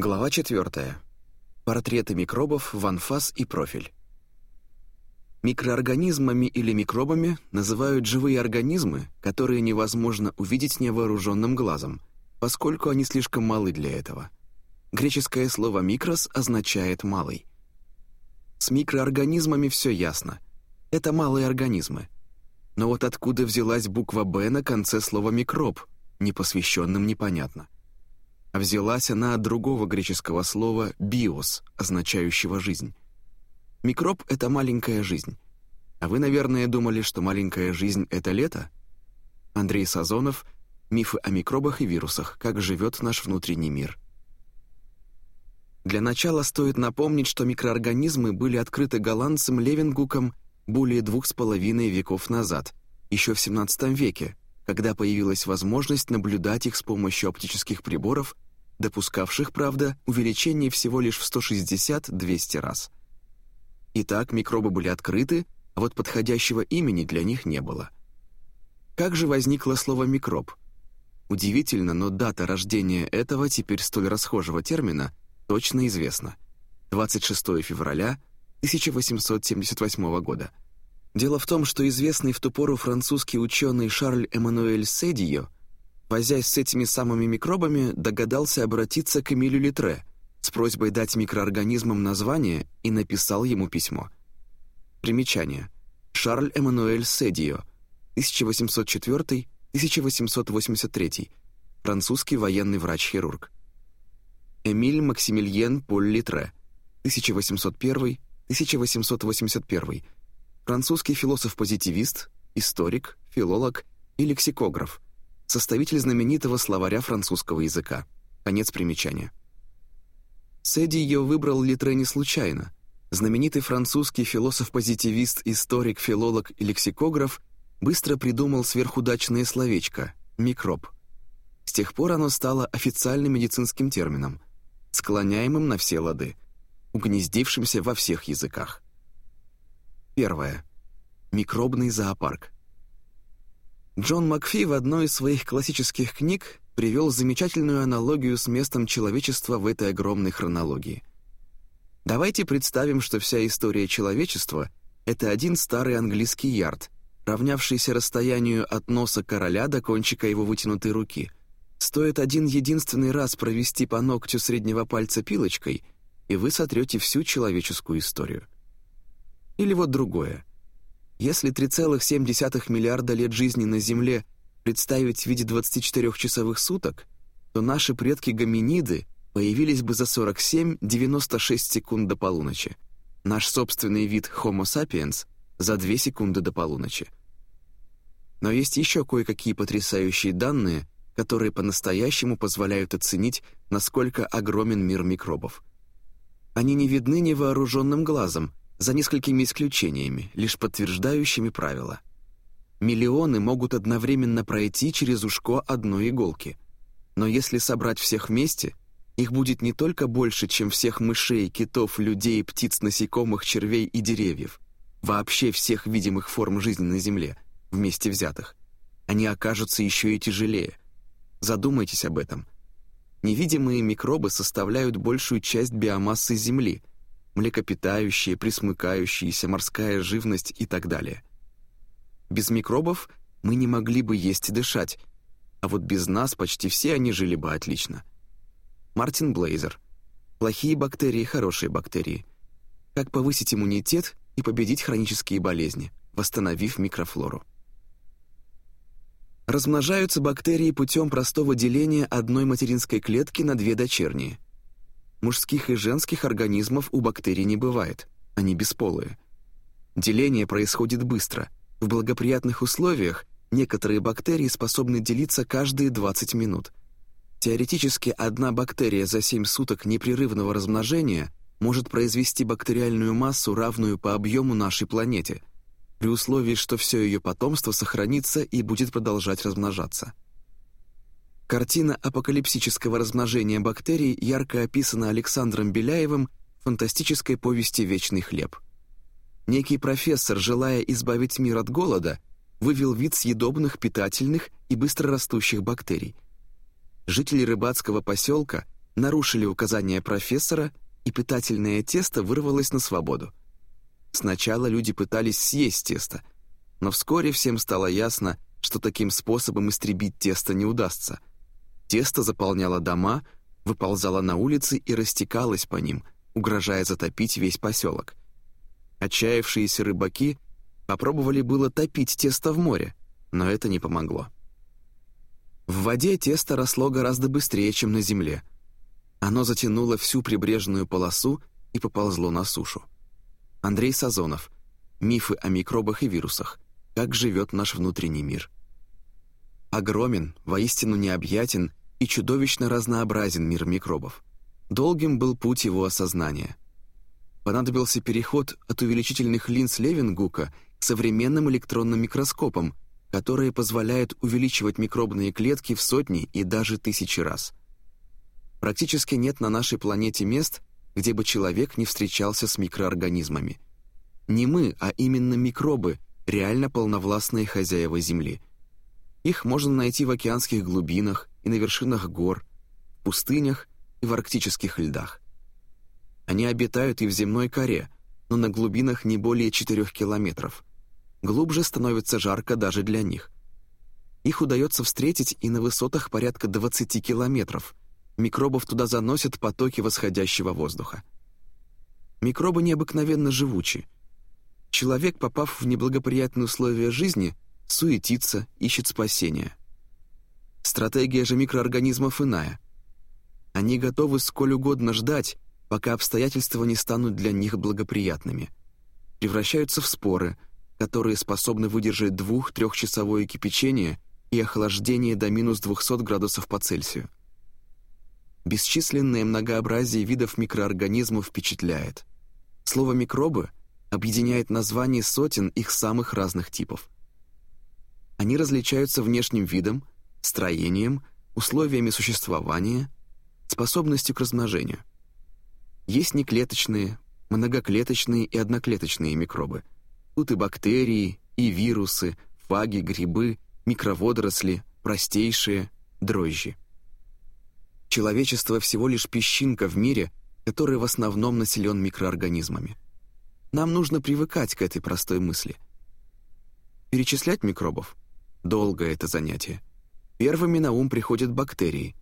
Глава 4. Портреты микробов в анфас и профиль. Микроорганизмами или микробами называют живые организмы, которые невозможно увидеть невооруженным глазом, поскольку они слишком малы для этого. Греческое слово «микрос» означает «малый». С микроорганизмами все ясно. Это малые организмы. Но вот откуда взялась буква «Б» на конце слова «микроб», непосвященным непонятно. А взялась она от другого греческого слова «биос», означающего «жизнь». Микроб — это маленькая жизнь. А вы, наверное, думали, что маленькая жизнь — это лето? Андрей Сазонов «Мифы о микробах и вирусах. Как живет наш внутренний мир». Для начала стоит напомнить, что микроорганизмы были открыты голландцем Левенгуком более двух с половиной веков назад, еще в XVII веке, когда появилась возможность наблюдать их с помощью оптических приборов, допускавших, правда, увеличение всего лишь в 160-200 раз. Итак, микробы были открыты, а вот подходящего имени для них не было. Как же возникло слово «микроб»? Удивительно, но дата рождения этого теперь столь расхожего термина точно известна. 26 февраля 1878 года – Дело в том, что известный в ту пору французский ученый Шарль Эммануэль Седио, возясь с этими самыми микробами, догадался обратиться к Эмилю Литре с просьбой дать микроорганизмам название и написал ему письмо. Примечание. Шарль Эммануэль Седио, 1804-1883, французский военный врач-хирург. Эмиль Максимилиен Поль Литре, 1801-1881, французский философ-позитивист, историк, филолог и лексикограф, составитель знаменитого словаря французского языка. Конец примечания. Сэдди ее выбрал Литре не случайно. Знаменитый французский философ-позитивист, историк, филолог и лексикограф быстро придумал сверхудачное словечко «микроб». С тех пор оно стало официальным медицинским термином, склоняемым на все лады, угнездившимся во всех языках. Первое. Микробный зоопарк. Джон Макфи в одной из своих классических книг привел замечательную аналогию с местом человечества в этой огромной хронологии. Давайте представим, что вся история человечества — это один старый английский ярд, равнявшийся расстоянию от носа короля до кончика его вытянутой руки. Стоит один единственный раз провести по ногтю среднего пальца пилочкой, и вы сотрете всю человеческую историю. Или вот другое. Если 3,7 миллиарда лет жизни на Земле представить в виде 24-часовых суток, то наши предки-гоминиды появились бы за 47-96 секунд до полуночи. Наш собственный вид Homo sapiens за 2 секунды до полуночи. Но есть еще кое-какие потрясающие данные, которые по-настоящему позволяют оценить, насколько огромен мир микробов. Они не видны невооруженным глазом, за несколькими исключениями, лишь подтверждающими правила. Миллионы могут одновременно пройти через ушко одной иголки. Но если собрать всех вместе, их будет не только больше, чем всех мышей, китов, людей, птиц, насекомых, червей и деревьев, вообще всех видимых форм жизни на Земле, вместе взятых. Они окажутся еще и тяжелее. Задумайтесь об этом. Невидимые микробы составляют большую часть биомассы Земли — млекопитающие, присмыкающиеся, морская живность и так далее. Без микробов мы не могли бы есть и дышать, а вот без нас почти все они жили бы отлично. Мартин Блейзер. Плохие бактерии, хорошие бактерии. Как повысить иммунитет и победить хронические болезни, восстановив микрофлору. Размножаются бактерии путем простого деления одной материнской клетки на две дочерние – Мужских и женских организмов у бактерий не бывает, они бесполые. Деление происходит быстро. В благоприятных условиях некоторые бактерии способны делиться каждые 20 минут. Теоретически одна бактерия за 7 суток непрерывного размножения может произвести бактериальную массу, равную по объему нашей планете, при условии, что все ее потомство сохранится и будет продолжать размножаться. Картина апокалипсического размножения бактерий ярко описана Александром Беляевым в фантастической повести «Вечный хлеб». Некий профессор, желая избавить мир от голода, вывел вид съедобных, питательных и быстрорастущих бактерий. Жители рыбацкого поселка нарушили указания профессора, и питательное тесто вырвалось на свободу. Сначала люди пытались съесть тесто, но вскоре всем стало ясно, что таким способом истребить тесто не удастся. Тесто заполняло дома, выползало на улицы и растекалось по ним, угрожая затопить весь поселок. Отчаявшиеся рыбаки попробовали было топить тесто в море, но это не помогло. В воде тесто росло гораздо быстрее, чем на земле. Оно затянуло всю прибрежную полосу и поползло на сушу. Андрей Сазонов. Мифы о микробах и вирусах. Как живет наш внутренний мир. Огромен, воистину необъятен и чудовищно разнообразен мир микробов. Долгим был путь его осознания. Понадобился переход от увеличительных линз Левенгука к современным электронным микроскопам, которые позволяют увеличивать микробные клетки в сотни и даже тысячи раз. Практически нет на нашей планете мест, где бы человек не встречался с микроорганизмами. Не мы, а именно микробы – реально полновластные хозяева Земли. Их можно найти в океанских глубинах и на вершинах гор, в пустынях и в арктических льдах. Они обитают и в земной коре, но на глубинах не более 4 километров. Глубже становится жарко даже для них. Их удается встретить и на высотах порядка 20 километров. Микробов туда заносят потоки восходящего воздуха. Микробы необыкновенно живучи. Человек, попав в неблагоприятные условия жизни, суетится, ищет спасения. Стратегия же микроорганизмов иная. Они готовы сколь угодно ждать, пока обстоятельства не станут для них благоприятными. Превращаются в споры, которые способны выдержать двух-трехчасовое кипячение и охлаждение до минус 200 градусов по Цельсию. Бесчисленное многообразие видов микроорганизмов впечатляет. Слово «микробы» объединяет название сотен их самых разных типов. Они различаются внешним видом, строением, условиями существования, способностью к размножению. Есть неклеточные, многоклеточные и одноклеточные микробы. Тут и бактерии, и вирусы, фаги, грибы, микроводоросли, простейшие, дрожжи. Человечество всего лишь песчинка в мире, который в основном населен микроорганизмами. Нам нужно привыкать к этой простой мысли. Перечислять микробов — долгое это занятие. Первыми на ум приходят бактерии.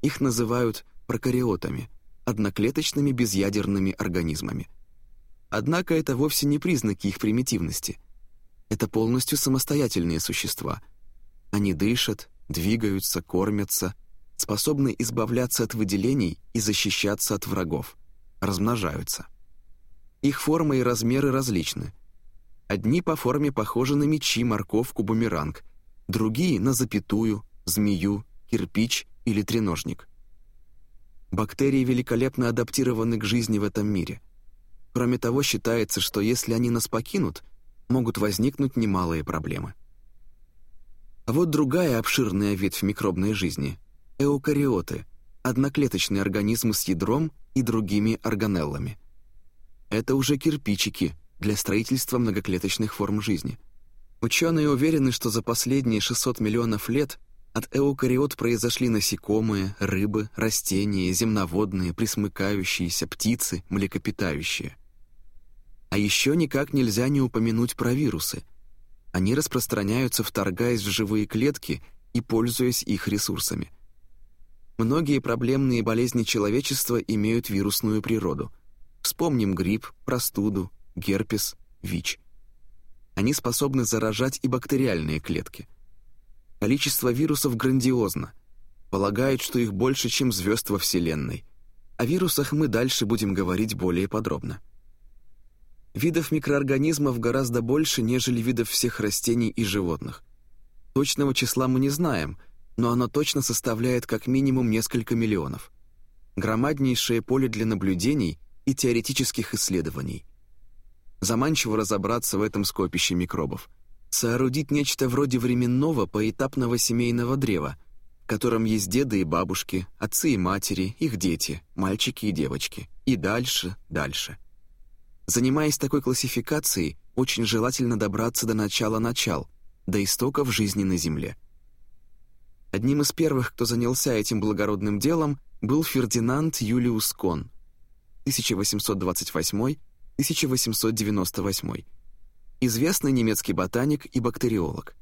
Их называют прокариотами, одноклеточными безъядерными организмами. Однако это вовсе не признаки их примитивности. Это полностью самостоятельные существа. Они дышат, двигаются, кормятся, способны избавляться от выделений и защищаться от врагов, размножаются. Их формы и размеры различны. Одни по форме похожи на мечи, морковку, бумеранг, другие — на запятую, змею, кирпич или треножник. Бактерии великолепно адаптированы к жизни в этом мире. Кроме того, считается, что если они нас покинут, могут возникнуть немалые проблемы. А вот другая обширная ветвь микробной жизни — эукариоты, одноклеточные организмы с ядром и другими органеллами — это уже кирпичики для строительства многоклеточных форм жизни. Ученые уверены, что за последние 600 миллионов лет от эукариот произошли насекомые, рыбы, растения, земноводные, присмыкающиеся, птицы, млекопитающие. А еще никак нельзя не упомянуть про вирусы. Они распространяются, вторгаясь в живые клетки и пользуясь их ресурсами. Многие проблемные болезни человечества имеют вирусную природу – Вспомним грипп, простуду, герпес, ВИЧ. Они способны заражать и бактериальные клетки. Количество вирусов грандиозно. Полагают, что их больше, чем звезд во Вселенной. О вирусах мы дальше будем говорить более подробно. Видов микроорганизмов гораздо больше, нежели видов всех растений и животных. Точного числа мы не знаем, но оно точно составляет как минимум несколько миллионов. Громаднейшее поле для наблюдений и теоретических исследований. Заманчиво разобраться в этом скопище микробов. Соорудить нечто вроде временного поэтапного семейного древа, в котором есть деды и бабушки, отцы и матери, их дети, мальчики и девочки. И дальше, дальше. Занимаясь такой классификацией, очень желательно добраться до начала начал, до истоков жизни на Земле. Одним из первых, кто занялся этим благородным делом, был Фердинанд Юлиус Кон, 1828-1898, известный немецкий ботаник и бактериолог.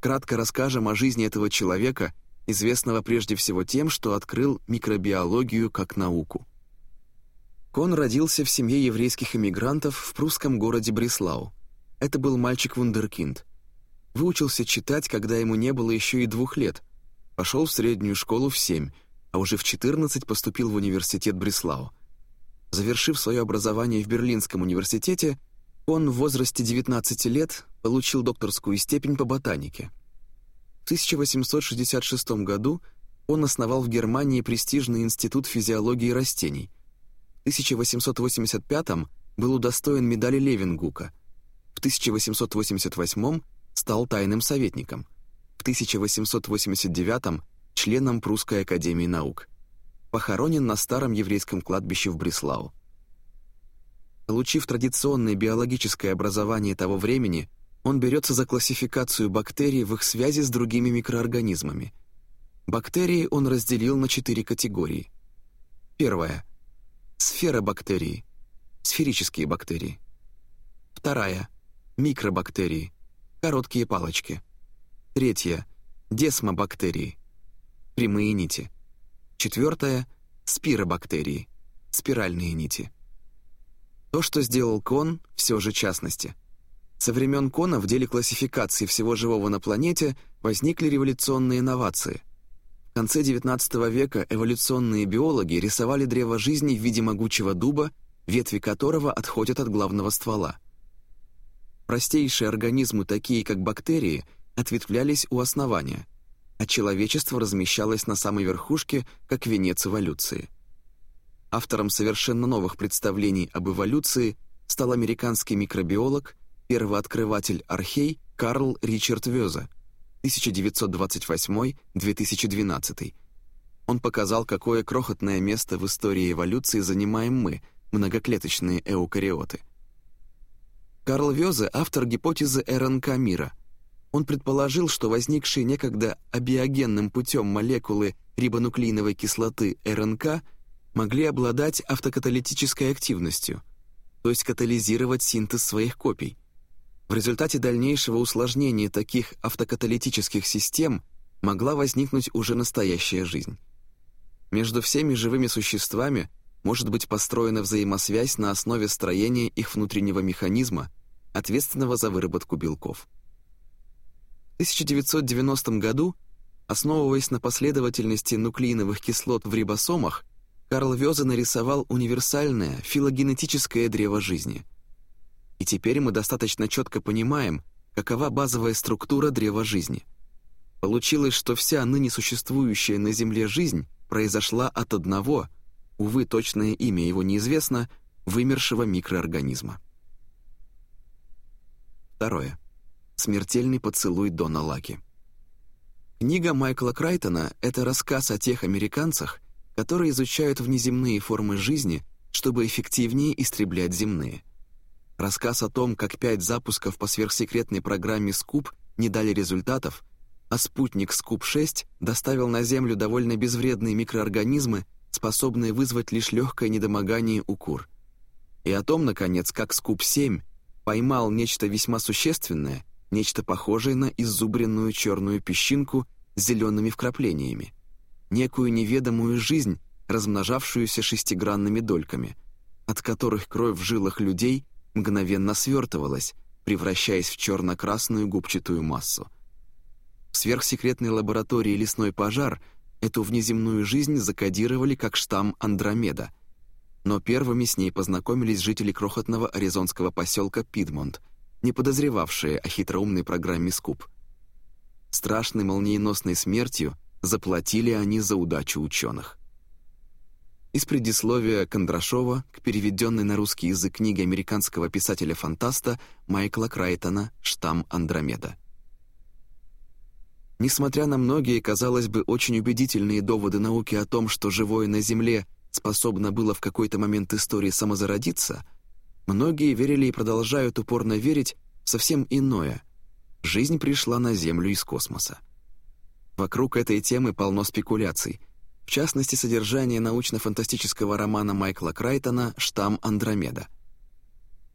Кратко расскажем о жизни этого человека, известного прежде всего тем, что открыл микробиологию как науку. Кон родился в семье еврейских эмигрантов в прусском городе Бреслау. Это был мальчик-вундеркинд. Выучился читать, когда ему не было еще и двух лет. Пошел в среднюю школу в семь, а уже в 14 поступил в университет Бреслау. Завершив свое образование в Берлинском университете, он в возрасте 19 лет получил докторскую степень по ботанике. В 1866 году он основал в Германии престижный институт физиологии растений – 1885 был удостоен медали Левингука, в 1888 стал тайным советником, в 1889 членом Прусской академии наук. Похоронен на старом еврейском кладбище в Бреслау. Получив традиционное биологическое образование того времени, он берется за классификацию бактерий в их связи с другими микроорганизмами. Бактерии он разделил на четыре категории. Первая — Сфера бактерий. Сферические бактерии. Вторая. Микробактерии. Короткие палочки. Третья. Десмобактерии. Прямые нити. Четвертая. Спиробактерии. Спиральные нити. То, что сделал Кон, все же частности. Со времен Кона в деле классификации всего живого на планете возникли революционные инновации – в конце XIX века эволюционные биологи рисовали древо жизни в виде могучего дуба, ветви которого отходят от главного ствола. Простейшие организмы, такие как бактерии, ответвлялись у основания, а человечество размещалось на самой верхушке, как венец эволюции. Автором совершенно новых представлений об эволюции стал американский микробиолог, первооткрыватель архей Карл Ричард Вёза – 1928-2012. Он показал, какое крохотное место в истории эволюции занимаем мы, многоклеточные эукариоты. Карл Вёзе — автор гипотезы РНК мира. Он предположил, что возникшие некогда абиогенным путем молекулы рибонуклеиновой кислоты РНК могли обладать автокаталитической активностью, то есть катализировать синтез своих копий. В результате дальнейшего усложнения таких автокаталитических систем могла возникнуть уже настоящая жизнь. Между всеми живыми существами может быть построена взаимосвязь на основе строения их внутреннего механизма, ответственного за выработку белков. В 1990 году, основываясь на последовательности нуклеиновых кислот в рибосомах, Карл Вёзе нарисовал универсальное филогенетическое древо жизни – и теперь мы достаточно четко понимаем, какова базовая структура древа жизни. Получилось, что вся ныне существующая на Земле жизнь произошла от одного, увы, точное имя его неизвестно, вымершего микроорганизма. Второе. Смертельный поцелуй Дона Лаки. Книга Майкла Крайтона — это рассказ о тех американцах, которые изучают внеземные формы жизни, чтобы эффективнее истреблять земные — Рассказ о том, как пять запусков по сверхсекретной программе «Скуп» не дали результатов, а спутник «Скуп-6» доставил на Землю довольно безвредные микроорганизмы, способные вызвать лишь легкое недомогание у кур. И о том, наконец, как «Скуп-7» поймал нечто весьма существенное, нечто похожее на иззубренную черную песчинку с зелеными вкраплениями, некую неведомую жизнь, размножавшуюся шестигранными дольками, от которых кровь в жилах людей мгновенно свертывалась, превращаясь в черно-красную губчатую массу. В сверхсекретной лаборатории «Лесной пожар» эту внеземную жизнь закодировали как штамм Андромеда, но первыми с ней познакомились жители крохотного аризонского поселка Пидмонт, не подозревавшие о хитроумной программе «Скуп». Страшной молниеносной смертью заплатили они за удачу ученых из предисловия Кондрашова к переведенной на русский язык книге американского писателя-фантаста Майкла Крайтона «Штамм Андромеда». Несмотря на многие, казалось бы, очень убедительные доводы науки о том, что живое на Земле способно было в какой-то момент истории самозародиться, многие верили и продолжают упорно верить в совсем иное. Жизнь пришла на Землю из космоса. Вокруг этой темы полно спекуляций – в частности, содержание научно-фантастического романа Майкла Крайтона «Штамм Андромеда».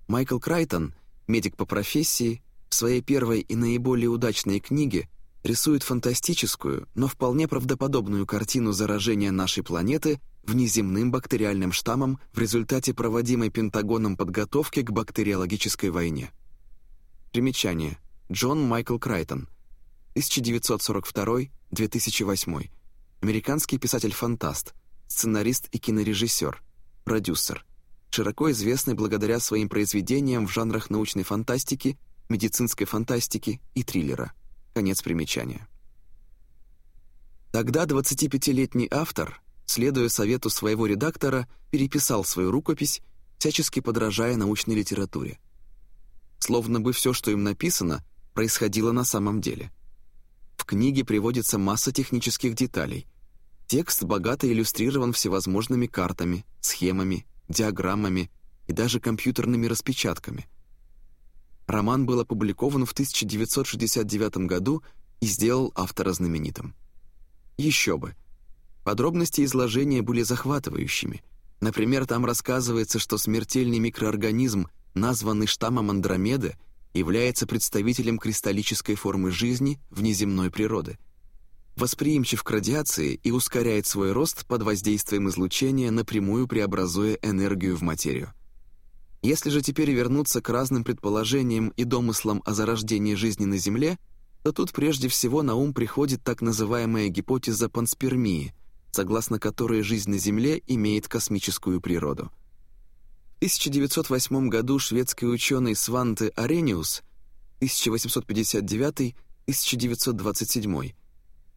Майкл Крайтон, медик по профессии, в своей первой и наиболее удачной книге рисует фантастическую, но вполне правдоподобную картину заражения нашей планеты внеземным бактериальным штаммом в результате проводимой Пентагоном подготовки к бактериологической войне. Примечание. Джон Майкл Крайтон. 1942-2008. Американский писатель-фантаст, сценарист и кинорежиссер, продюсер. Широко известный благодаря своим произведениям в жанрах научной фантастики, медицинской фантастики и триллера. Конец примечания. Тогда 25-летний автор, следуя совету своего редактора, переписал свою рукопись, всячески подражая научной литературе. Словно бы все, что им написано, происходило на самом деле. Книге приводится масса технических деталей. Текст богато иллюстрирован всевозможными картами, схемами, диаграммами и даже компьютерными распечатками – Роман был опубликован в 1969 году и сделал автора знаменитым. Еще бы. Подробности изложения были захватывающими. Например, там рассказывается, что смертельный микроорганизм, названный штаммом Андромеды, является представителем кристаллической формы жизни внеземной природы. Восприимчив к радиации и ускоряет свой рост под воздействием излучения, напрямую преобразуя энергию в материю. Если же теперь вернуться к разным предположениям и домыслам о зарождении жизни на Земле, то тут прежде всего на ум приходит так называемая гипотеза панспермии, согласно которой жизнь на Земле имеет космическую природу. В 1908 году шведский ученый Сванте Арениус 1859-1927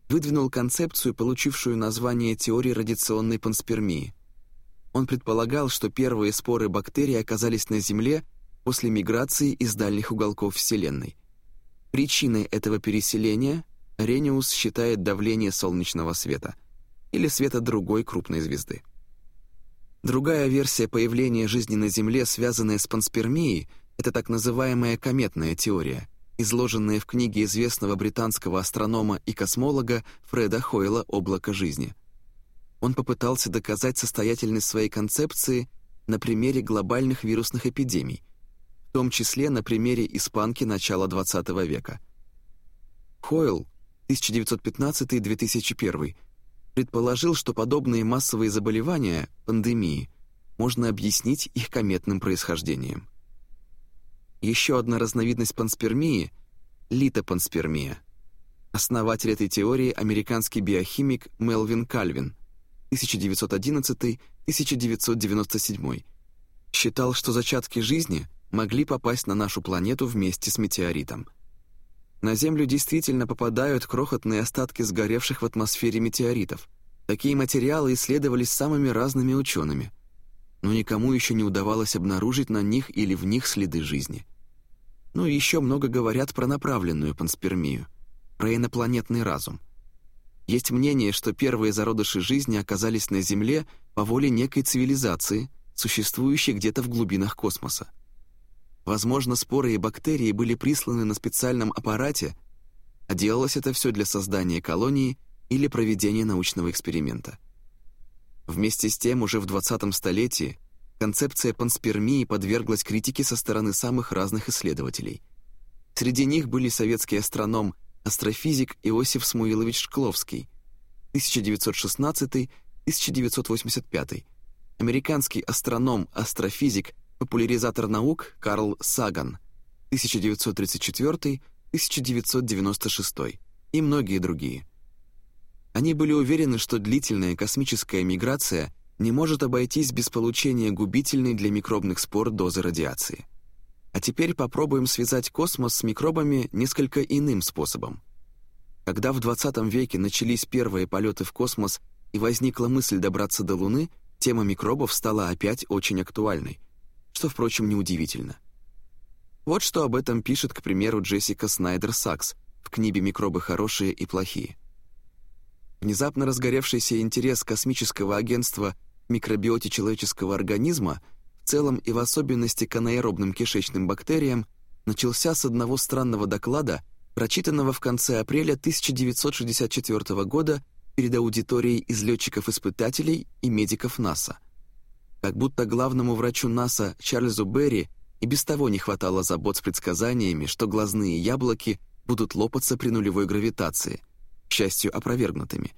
выдвинул концепцию, получившую название теории радиационной панспермии – он предполагал, что первые споры бактерий оказались на Земле после миграции из дальних уголков Вселенной. Причиной этого переселения Рениус считает давление солнечного света или света другой крупной звезды. Другая версия появления жизни на Земле, связанная с панспермией, это так называемая кометная теория, изложенная в книге известного британского астронома и космолога Фреда Хойла «Облако жизни» он попытался доказать состоятельность своей концепции на примере глобальных вирусных эпидемий, в том числе на примере испанки начала XX века. Хойл 1915-2001 предположил, что подобные массовые заболевания, пандемии, можно объяснить их кометным происхождением. Еще одна разновидность панспермии — литопанспермия. Основатель этой теории — американский биохимик Мелвин Кальвин — 1911-1997, считал, что зачатки жизни могли попасть на нашу планету вместе с метеоритом. На Землю действительно попадают крохотные остатки сгоревших в атмосфере метеоритов. Такие материалы исследовались самыми разными учеными, но никому еще не удавалось обнаружить на них или в них следы жизни. Ну и еще много говорят про направленную панспермию, про инопланетный разум – есть мнение, что первые зародыши жизни оказались на Земле по воле некой цивилизации, существующей где-то в глубинах космоса. Возможно, споры и бактерии были присланы на специальном аппарате, а делалось это все для создания колонии или проведения научного эксперимента. Вместе с тем, уже в 20 столетии концепция панспермии подверглась критике со стороны самых разных исследователей. Среди них были советский астроном астрофизик Иосиф Смуилович Шкловский, 1916-1985, американский астроном, астрофизик, популяризатор наук Карл Саган, 1934-1996 и многие другие. Они были уверены, что длительная космическая миграция не может обойтись без получения губительной для микробных спор дозы радиации. А теперь попробуем связать космос с микробами несколько иным способом. Когда в 20 веке начались первые полеты в космос и возникла мысль добраться до Луны, тема микробов стала опять очень актуальной, что, впрочем, неудивительно. Вот что об этом пишет, к примеру, Джессика Снайдер-Сакс в книге «Микробы хорошие и плохие». Внезапно разгоревшийся интерес космического агентства микробиоте человеческого организма – целом и в особенности к анаэробным кишечным бактериям, начался с одного странного доклада, прочитанного в конце апреля 1964 года перед аудиторией из летчиков-испытателей и медиков НАСА. Как будто главному врачу НАСА Чарльзу Берри и без того не хватало забот с предсказаниями, что глазные яблоки будут лопаться при нулевой гравитации, к счастью, опровергнутыми,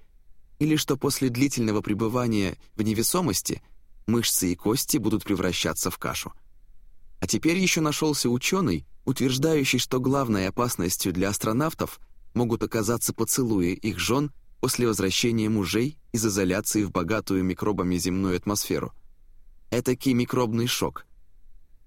или что после длительного пребывания в невесомости мышцы и кости будут превращаться в кашу. А теперь еще нашелся ученый, утверждающий, что главной опасностью для астронавтов могут оказаться поцелуи их жен после возвращения мужей из изоляции в богатую микробами земную атмосферу. Этакий микробный шок.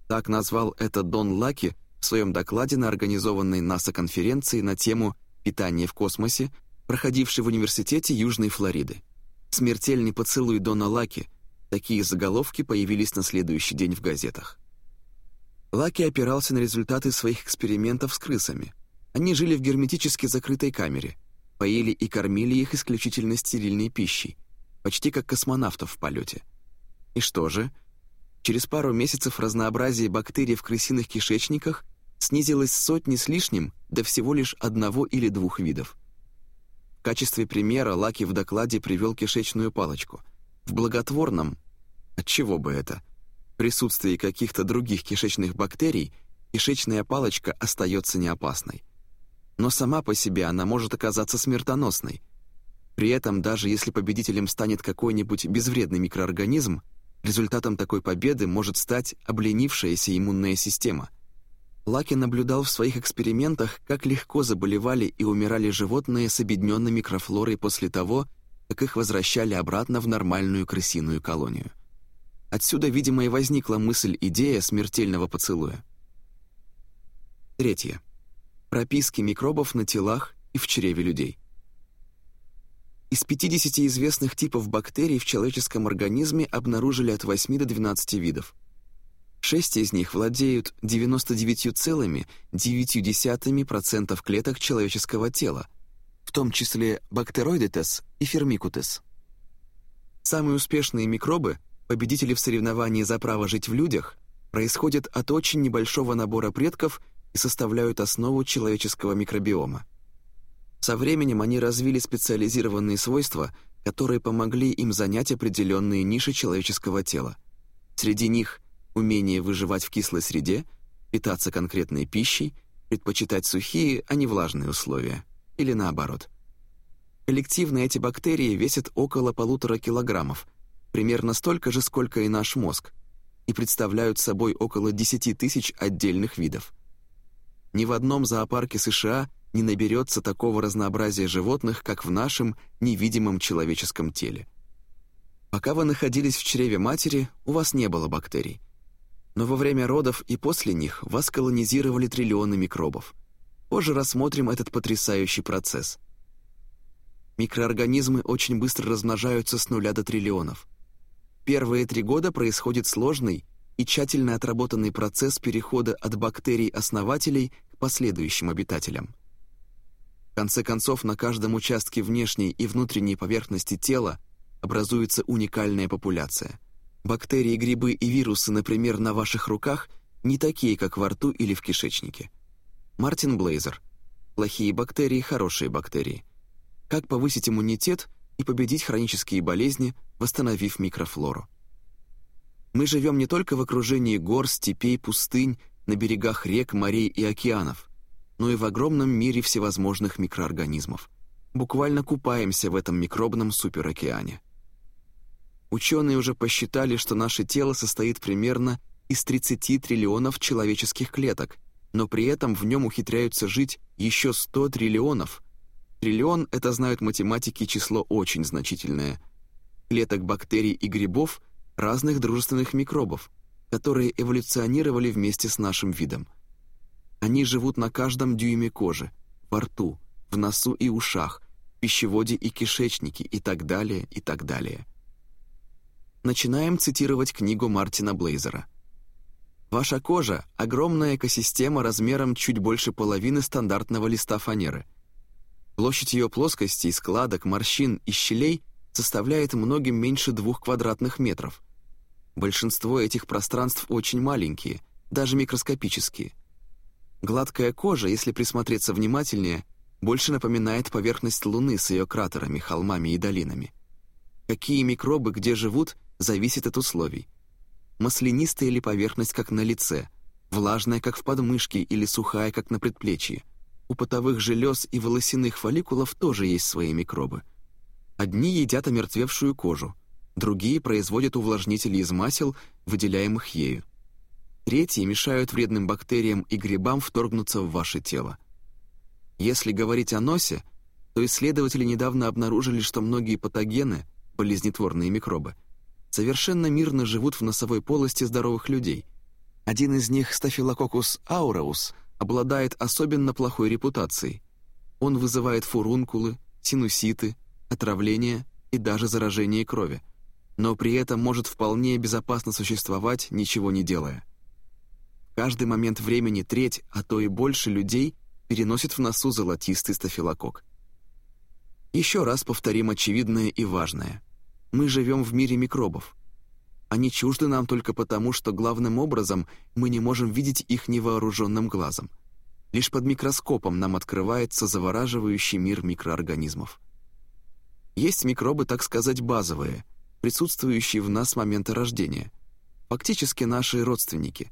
Так назвал это Дон Лаки в своем докладе на организованной НАСА-конференции на тему «Питание в космосе», проходившей в Университете Южной Флориды. «Смертельный поцелуй Дона Лаки» — такие заголовки появились на следующий день в газетах. Лаки опирался на результаты своих экспериментов с крысами. Они жили в герметически закрытой камере — поили и кормили их исключительно стерильной пищей, почти как космонавтов в полете. И что же? Через пару месяцев разнообразие бактерий в крысиных кишечниках снизилось с сотни с лишним до всего лишь одного или двух видов. В качестве примера Лаки в докладе привел кишечную палочку. В благотворном, от чего бы это, присутствии каких-то других кишечных бактерий кишечная палочка остается неопасной но сама по себе она может оказаться смертоносной. При этом, даже если победителем станет какой-нибудь безвредный микроорганизм, результатом такой победы может стать обленившаяся иммунная система. Лаки наблюдал в своих экспериментах, как легко заболевали и умирали животные с объединенной микрофлорой после того, как их возвращали обратно в нормальную крысиную колонию. Отсюда, видимо, и возникла мысль-идея смертельного поцелуя. Третье прописки микробов на телах и в чреве людей. Из 50 известных типов бактерий в человеческом организме обнаружили от 8 до 12 видов. Шесть из них владеют 99,9% клеток человеческого тела, в том числе бактероидетес и фермикутес. Самые успешные микробы, победители в соревновании за право жить в людях, происходят от очень небольшого набора предков – и составляют основу человеческого микробиома. Со временем они развили специализированные свойства, которые помогли им занять определенные ниши человеческого тела. Среди них умение выживать в кислой среде, питаться конкретной пищей, предпочитать сухие, а не влажные условия, или наоборот. Коллективно эти бактерии весят около полутора килограммов, примерно столько же, сколько и наш мозг, и представляют собой около 10 тысяч отдельных видов. Ни в одном зоопарке США не наберется такого разнообразия животных, как в нашем невидимом человеческом теле. Пока вы находились в чреве матери, у вас не было бактерий. Но во время родов и после них вас колонизировали триллионы микробов. Позже рассмотрим этот потрясающий процесс. Микроорганизмы очень быстро размножаются с нуля до триллионов. Первые три года происходит сложный и тщательно отработанный процесс перехода от бактерий-основателей последующим обитателям. В конце концов, на каждом участке внешней и внутренней поверхности тела образуется уникальная популяция. Бактерии, грибы и вирусы, например, на ваших руках, не такие, как во рту или в кишечнике. Мартин Блейзер. Плохие бактерии, хорошие бактерии. Как повысить иммунитет и победить хронические болезни, восстановив микрофлору. Мы живем не только в окружении гор, степей, пустынь на берегах рек, морей и океанов, но и в огромном мире всевозможных микроорганизмов. Буквально купаемся в этом микробном суперокеане. Ученые уже посчитали, что наше тело состоит примерно из 30 триллионов человеческих клеток, но при этом в нем ухитряются жить еще 100 триллионов. Триллион — это знают математики число очень значительное. Клеток бактерий и грибов — разных дружественных микробов — которые эволюционировали вместе с нашим видом. Они живут на каждом дюйме кожи, во рту, в носу и ушах, пищеводе и кишечнике и так далее, и так далее. Начинаем цитировать книгу Мартина Блейзера. Ваша кожа — огромная экосистема размером чуть больше половины стандартного листа фанеры. Площадь ее плоскостей, складок, морщин и щелей составляет многим меньше двух квадратных метров. Большинство этих пространств очень маленькие, даже микроскопические. Гладкая кожа, если присмотреться внимательнее, больше напоминает поверхность Луны с ее кратерами, холмами и долинами. Какие микробы где живут, зависит от условий. Маслянистая ли поверхность, как на лице, влажная, как в подмышке, или сухая, как на предплечье. У потовых желез и волосяных фолликулов тоже есть свои микробы. Одни едят омертвевшую кожу, другие производят увлажнители из масел, выделяемых ею. Третьи мешают вредным бактериям и грибам вторгнуться в ваше тело. Если говорить о носе, то исследователи недавно обнаружили, что многие патогены, болезнетворные микробы, совершенно мирно живут в носовой полости здоровых людей. Один из них, Staphylococcus aureus, обладает особенно плохой репутацией. Он вызывает фурункулы, синуситы, отравление и даже заражение крови, но при этом может вполне безопасно существовать, ничего не делая. В каждый момент времени треть, а то и больше людей переносит в носу золотистый стафилококк. Еще раз повторим очевидное и важное. Мы живем в мире микробов. Они чужды нам только потому, что главным образом мы не можем видеть их невооруженным глазом. Лишь под микроскопом нам открывается завораживающий мир микроорганизмов. Есть микробы, так сказать, базовые, присутствующие в нас с момента рождения. Фактически наши родственники.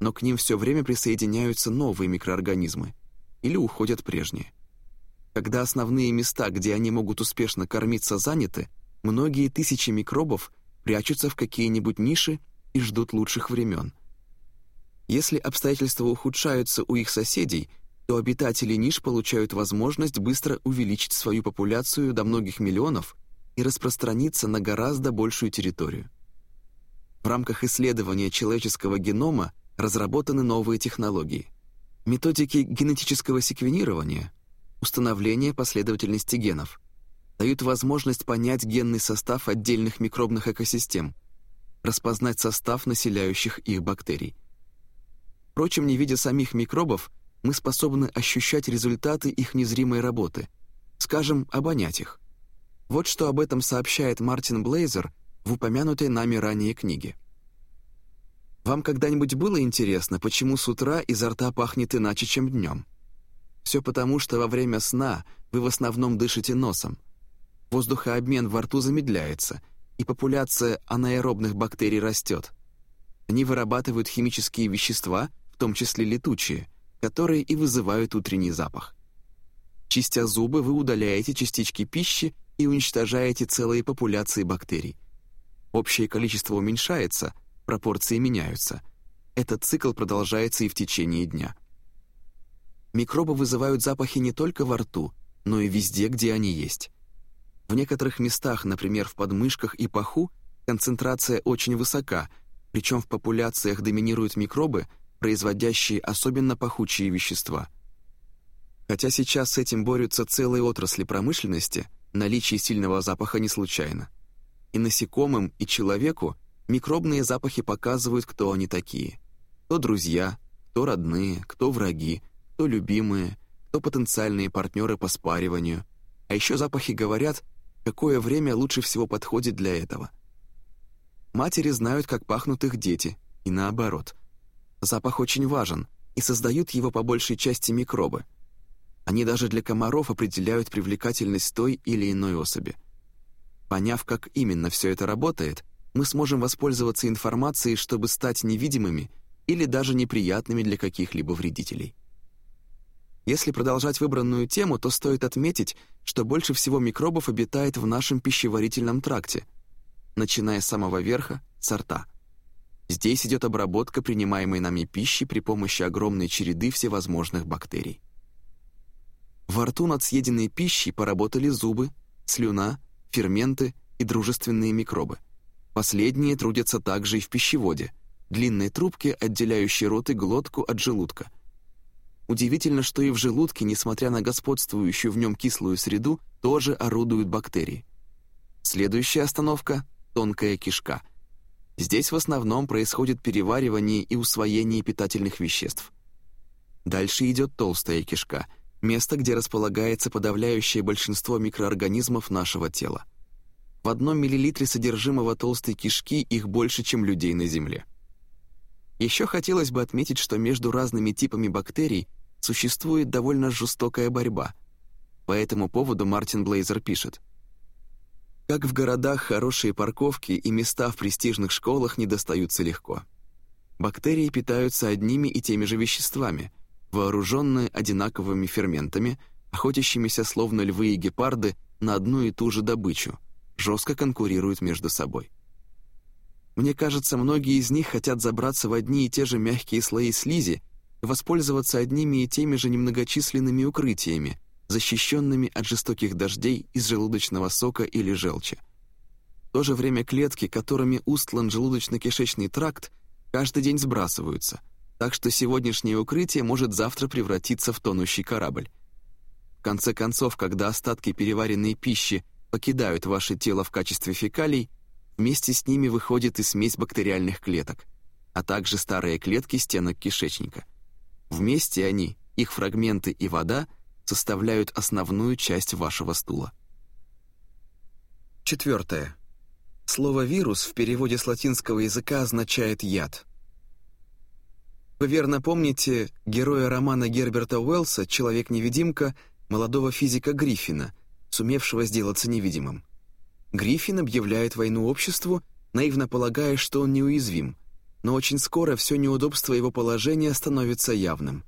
Но к ним все время присоединяются новые микроорганизмы — или уходят прежние. Когда основные места, где они могут успешно кормиться, заняты, многие тысячи микробов прячутся в какие-нибудь ниши и ждут лучших времен. Если обстоятельства ухудшаются у их соседей, то обитатели ниш получают возможность быстро увеличить свою популяцию до многих миллионов и распространиться на гораздо большую территорию. В рамках исследования человеческого генома разработаны новые технологии – Методики генетического секвенирования, установления последовательности генов, дают возможность понять генный состав отдельных микробных экосистем, распознать состав населяющих их бактерий. Впрочем, не видя самих микробов, мы способны ощущать результаты их незримой работы, скажем, обонять их. Вот что об этом сообщает Мартин Блейзер в упомянутой нами ранее книге. Вам когда-нибудь было интересно, почему с утра изо рта пахнет иначе, чем днем? Все потому, что во время сна вы в основном дышите носом. Воздухообмен во рту замедляется, и популяция анаэробных бактерий растет. Они вырабатывают химические вещества, в том числе летучие, которые и вызывают утренний запах. Чистя зубы, вы удаляете частички пищи и уничтожаете целые популяции бактерий. Общее количество уменьшается — пропорции меняются. Этот цикл продолжается и в течение дня. Микробы вызывают запахи не только во рту, но и везде, где они есть. В некоторых местах, например, в подмышках и паху, концентрация очень высока, причем в популяциях доминируют микробы, производящие особенно пахучие вещества. Хотя сейчас с этим борются целые отрасли промышленности, наличие сильного запаха не случайно. И насекомым, и человеку Микробные запахи показывают, кто они такие. Кто друзья, кто родные, кто враги, кто любимые, кто потенциальные партнеры по спариванию. А еще запахи говорят, какое время лучше всего подходит для этого. Матери знают, как пахнут их дети, и наоборот. Запах очень важен, и создают его по большей части микробы. Они даже для комаров определяют привлекательность той или иной особи. Поняв, как именно все это работает, мы сможем воспользоваться информацией, чтобы стать невидимыми или даже неприятными для каких-либо вредителей. Если продолжать выбранную тему, то стоит отметить, что больше всего микробов обитает в нашем пищеварительном тракте, начиная с самого верха, с. Здесь идет обработка принимаемой нами пищи при помощи огромной череды всевозможных бактерий. Во рту над съеденной пищей поработали зубы, слюна, ферменты и дружественные микробы – Последние трудятся также и в пищеводе, длинной трубке, отделяющей рот и глотку от желудка. Удивительно, что и в желудке, несмотря на господствующую в нем кислую среду, тоже орудуют бактерии. Следующая остановка — тонкая кишка. Здесь в основном происходит переваривание и усвоение питательных веществ. Дальше идет толстая кишка, место, где располагается подавляющее большинство микроорганизмов нашего тела. В одном миллилитре содержимого толстой кишки их больше, чем людей на Земле. Еще хотелось бы отметить, что между разными типами бактерий существует довольно жестокая борьба. По этому поводу Мартин Блейзер пишет. Как в городах хорошие парковки и места в престижных школах не достаются легко. Бактерии питаются одними и теми же веществами, вооруженные одинаковыми ферментами, охотящимися словно львы и гепарды на одну и ту же добычу, жестко конкурируют между собой. Мне кажется, многие из них хотят забраться в одни и те же мягкие слои слизи и воспользоваться одними и теми же немногочисленными укрытиями, защищенными от жестоких дождей из желудочного сока или желчи. В то же время клетки, которыми устлан желудочно-кишечный тракт, каждый день сбрасываются, так что сегодняшнее укрытие может завтра превратиться в тонущий корабль. В конце концов, когда остатки переваренной пищи покидают ваше тело в качестве фекалий, Вместе с ними выходит и смесь бактериальных клеток, а также старые клетки стенок кишечника. Вместе они, их фрагменты и вода составляют основную часть вашего стула. Четвертое. Слово «вирус» в переводе с латинского языка означает «яд». Вы верно помните героя романа Герберта Уэллса «Человек-невидимка» молодого физика Гриффина, сумевшего сделаться невидимым. Гриффин объявляет войну обществу, наивно полагая, что он неуязвим, но очень скоро все неудобство его положения становится явным.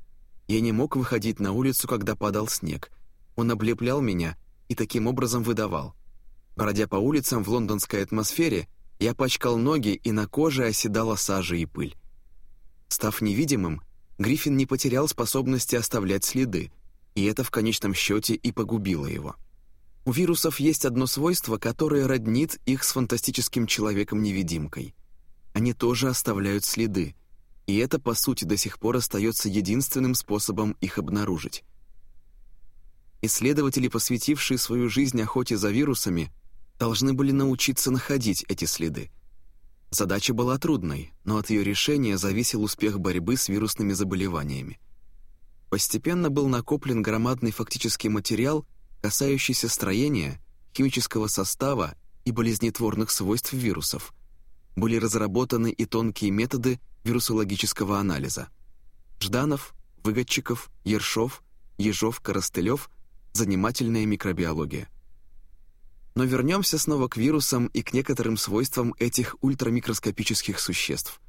Я не мог выходить на улицу, когда падал снег. Он облеплял меня и таким образом выдавал. Бродя по улицам в лондонской атмосфере, я пачкал ноги, и на коже оседала сажа и пыль. Став невидимым, Гриффин не потерял способности оставлять следы, и это в конечном счете и погубило его. У вирусов есть одно свойство, которое роднит их с фантастическим человеком-невидимкой. Они тоже оставляют следы, и это, по сути, до сих пор остается единственным способом их обнаружить. Исследователи, посвятившие свою жизнь охоте за вирусами, должны были научиться находить эти следы. Задача была трудной, но от ее решения зависел успех борьбы с вирусными заболеваниями. Постепенно был накоплен громадный фактический материал – касающийся строения, химического состава и болезнетворных свойств вирусов. Были разработаны и тонкие методы вирусологического анализа. Жданов, Выгодчиков, Ершов, Ежов, Коростылев – занимательная микробиология. Но вернемся снова к вирусам и к некоторым свойствам этих ультрамикроскопических существ.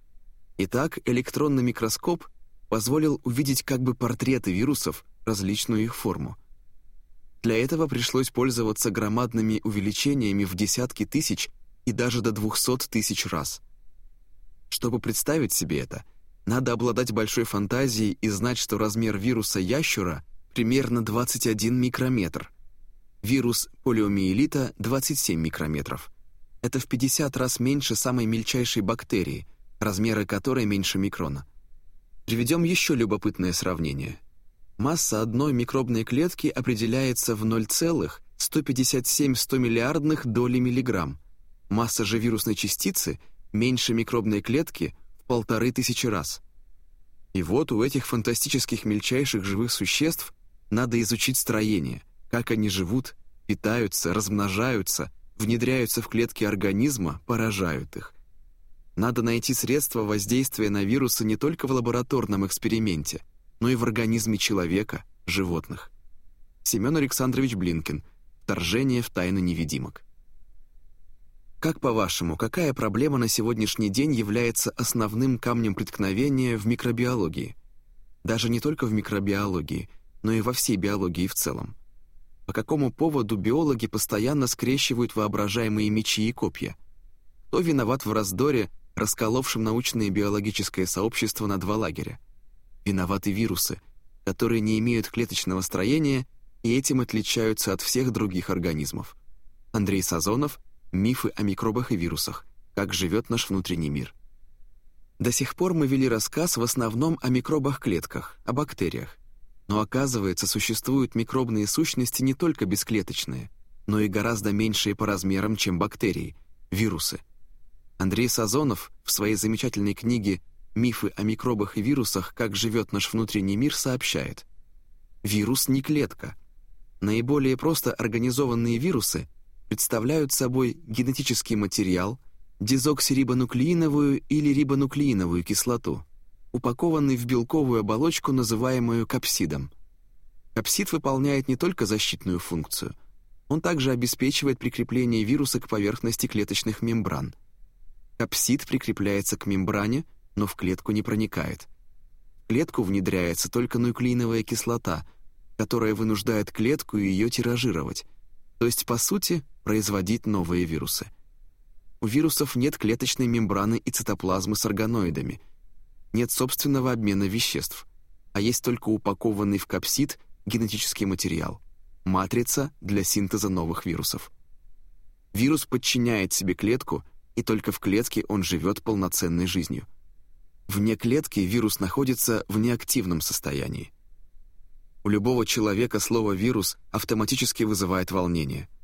Итак, электронный микроскоп позволил увидеть как бы портреты вирусов, различную их форму. Для этого пришлось пользоваться громадными увеличениями в десятки тысяч и даже до 200 тысяч раз. Чтобы представить себе это, надо обладать большой фантазией и знать, что размер вируса ящура примерно 21 микрометр. Вирус полиомиелита — 27 микрометров. Это в 50 раз меньше самой мельчайшей бактерии, размеры которой меньше микрона. Приведем еще любопытное сравнение — масса одной микробной клетки определяется в 0,157 миллиардных доли миллиграмм. Масса же вирусной частицы меньше микробной клетки в полторы тысячи раз. И вот у этих фантастических мельчайших живых существ надо изучить строение, как они живут, питаются, размножаются, внедряются в клетки организма, поражают их. Надо найти средства воздействия на вирусы не только в лабораторном эксперименте – но и в организме человека, животных. Семен Александрович Блинкин. Вторжение в тайны невидимок. Как по-вашему, какая проблема на сегодняшний день является основным камнем преткновения в микробиологии? Даже не только в микробиологии, но и во всей биологии в целом. По какому поводу биологи постоянно скрещивают воображаемые мечи и копья? Кто виноват в раздоре, расколовшем научное и биологическое сообщество на два лагеря? виноваты вирусы, которые не имеют клеточного строения и этим отличаются от всех других организмов. Андрей Сазонов «Мифы о микробах и вирусах. Как живет наш внутренний мир». До сих пор мы вели рассказ в основном о микробах-клетках, о бактериях. Но оказывается, существуют микробные сущности не только бесклеточные, но и гораздо меньшие по размерам, чем бактерии – вирусы. Андрей Сазонов в своей замечательной книге «Мифы о микробах и вирусах. Как живет наш внутренний мир» сообщает. Вирус не клетка. Наиболее просто организованные вирусы представляют собой генетический материал, дезоксирибонуклеиновую или рибонуклеиновую кислоту, упакованный в белковую оболочку, называемую капсидом. Капсид выполняет не только защитную функцию, он также обеспечивает прикрепление вируса к поверхности клеточных мембран. Капсид прикрепляется к мембране, но в клетку не проникает. В клетку внедряется только нуклеиновая кислота, которая вынуждает клетку ее тиражировать, то есть, по сути, производить новые вирусы. У вирусов нет клеточной мембраны и цитоплазмы с органоидами, нет собственного обмена веществ, а есть только упакованный в капсид генетический материал – матрица для синтеза новых вирусов. Вирус подчиняет себе клетку, и только в клетке он живет полноценной жизнью. Вне клетки вирус находится в неактивном состоянии. У любого человека слово «вирус» автоматически вызывает волнение –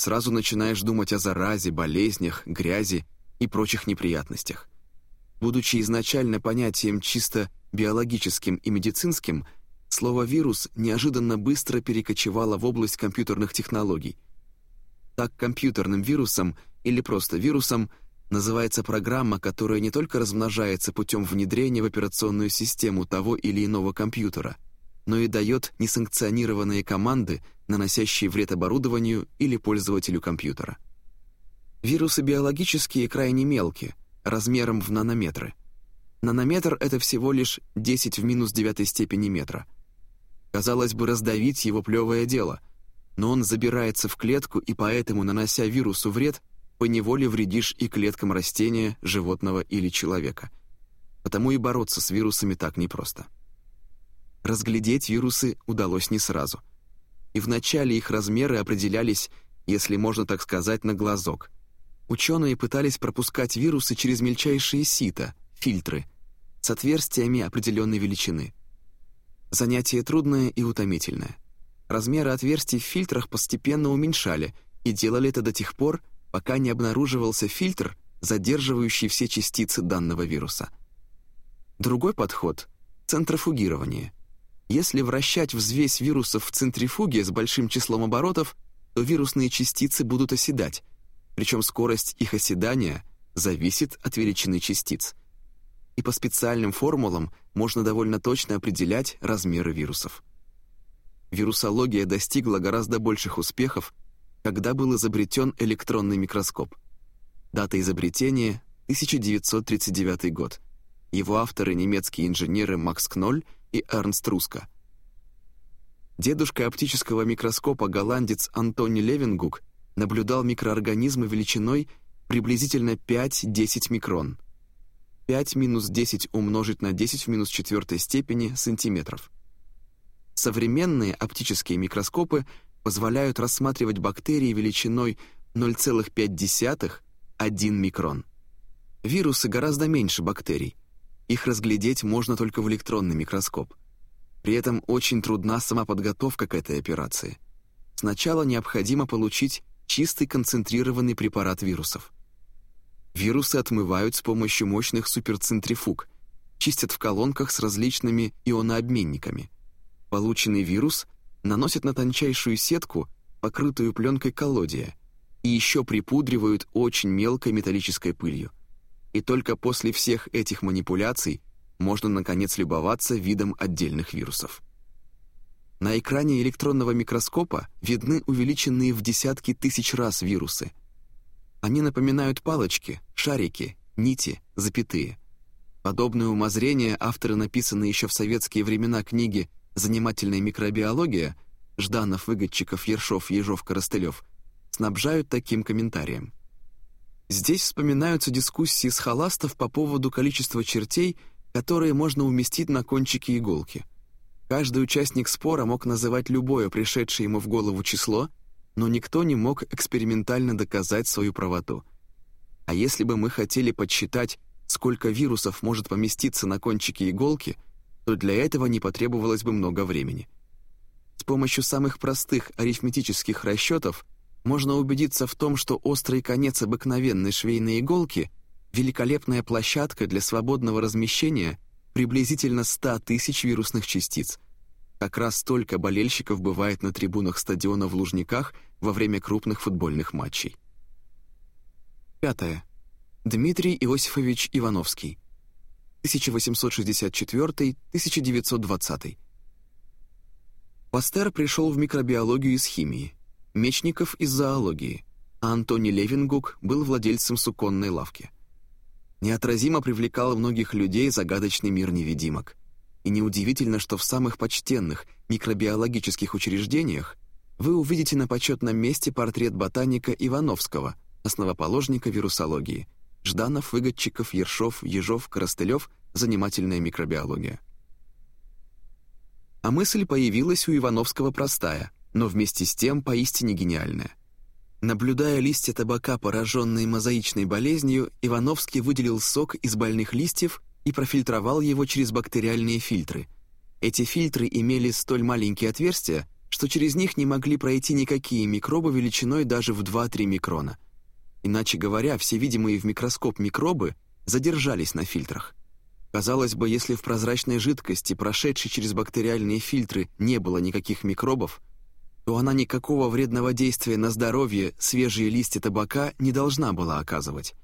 сразу начинаешь думать о заразе, болезнях, грязи и прочих неприятностях. Будучи изначально понятием чисто биологическим и медицинским, слово «вирус» неожиданно быстро перекочевало в область компьютерных технологий. Так компьютерным вирусом или просто вирусом называется программа, которая не только размножается путем внедрения в операционную систему того или иного компьютера – но и дает несанкционированные команды, наносящие вред оборудованию или пользователю компьютера. Вирусы биологические крайне мелкие, размером в нанометры. Нанометр — это всего лишь 10 в минус девятой степени метра. Казалось бы, раздавить его плевое дело, но он забирается в клетку, и поэтому, нанося вирусу вред, поневоле вредишь и клеткам растения, животного или человека. Потому и бороться с вирусами так непросто. Разглядеть вирусы удалось не сразу. И вначале их размеры определялись, если можно так сказать, на глазок. Ученые пытались пропускать вирусы через мельчайшие сита, фильтры, с отверстиями определенной величины. Занятие трудное и утомительное. Размеры отверстий в фильтрах постепенно уменьшали и делали это до тех пор, пока не обнаруживался фильтр, задерживающий все частицы данного вируса. Другой подход — центрофугирование — если вращать взвесь вирусов в центрифуге с большим числом оборотов, то вирусные частицы будут оседать, причем скорость их оседания зависит от величины частиц. И по специальным формулам можно довольно точно определять размеры вирусов. Вирусология достигла гораздо больших успехов, когда был изобретен электронный микроскоп. Дата изобретения — 1939 год. Его авторы — немецкие инженеры Макс Кноль — и Эрнст Руска. Дедушка оптического микроскопа голландец Антони Левингук наблюдал микроорганизмы величиной приблизительно 5-10 микрон. 5 минус 10 умножить на 10 в минус четвертой степени сантиметров. Современные оптические микроскопы позволяют рассматривать бактерии величиной 0,5-1 микрон. Вирусы гораздо меньше бактерий, их разглядеть можно только в электронный микроскоп. При этом очень трудна сама подготовка к этой операции. Сначала необходимо получить чистый концентрированный препарат вирусов. Вирусы отмывают с помощью мощных суперцентрифуг, чистят в колонках с различными ионообменниками. Полученный вирус наносят на тончайшую сетку, покрытую пленкой коллодия, и еще припудривают очень мелкой металлической пылью и только после всех этих манипуляций можно наконец любоваться видом отдельных вирусов. На экране электронного микроскопа видны увеличенные в десятки тысяч раз вирусы. Они напоминают палочки, шарики, нити, запятые. Подобное умозрение авторы написанной еще в советские времена книги «Занимательная микробиология» Жданов, Выгодчиков, Ершов, Ежов, Коростылев снабжают таким комментарием – Здесь вспоминаются дискуссии с холастов по поводу количества чертей, которые можно уместить на кончике иголки. Каждый участник спора мог называть любое пришедшее ему в голову число, но никто не мог экспериментально доказать свою правоту. А если бы мы хотели подсчитать, сколько вирусов может поместиться на кончике иголки, то для этого не потребовалось бы много времени. С помощью самых простых арифметических расчетов можно убедиться в том, что острый конец обыкновенной швейной иголки — великолепная площадка для свободного размещения приблизительно 100 тысяч вирусных частиц. Как раз столько болельщиков бывает на трибунах стадиона в Лужниках во время крупных футбольных матчей. Пятое. Дмитрий Иосифович Ивановский. 1864-1920. Пастер пришел в микробиологию из химии, Мечников из зоологии, а Антони Левингук был владельцем суконной лавки. Неотразимо привлекал многих людей загадочный мир невидимок. И неудивительно, что в самых почтенных микробиологических учреждениях вы увидите на почетном месте портрет ботаника Ивановского, основоположника вирусологии. Жданов, Выгодчиков, Ершов, Ежов, Коростылев – занимательная микробиология. А мысль появилась у Ивановского простая, но вместе с тем поистине гениальная. Наблюдая листья табака, пораженные мозаичной болезнью, Ивановский выделил сок из больных листьев и профильтровал его через бактериальные фильтры. Эти фильтры имели столь маленькие отверстия, что через них не могли пройти никакие микробы величиной даже в 2-3 микрона. Иначе говоря, все видимые в микроскоп микробы задержались на фильтрах. Казалось бы, если в прозрачной жидкости, прошедшей через бактериальные фильтры, не было никаких микробов, то она никакого вредного действия на здоровье свежие листья табака не должна была оказывать.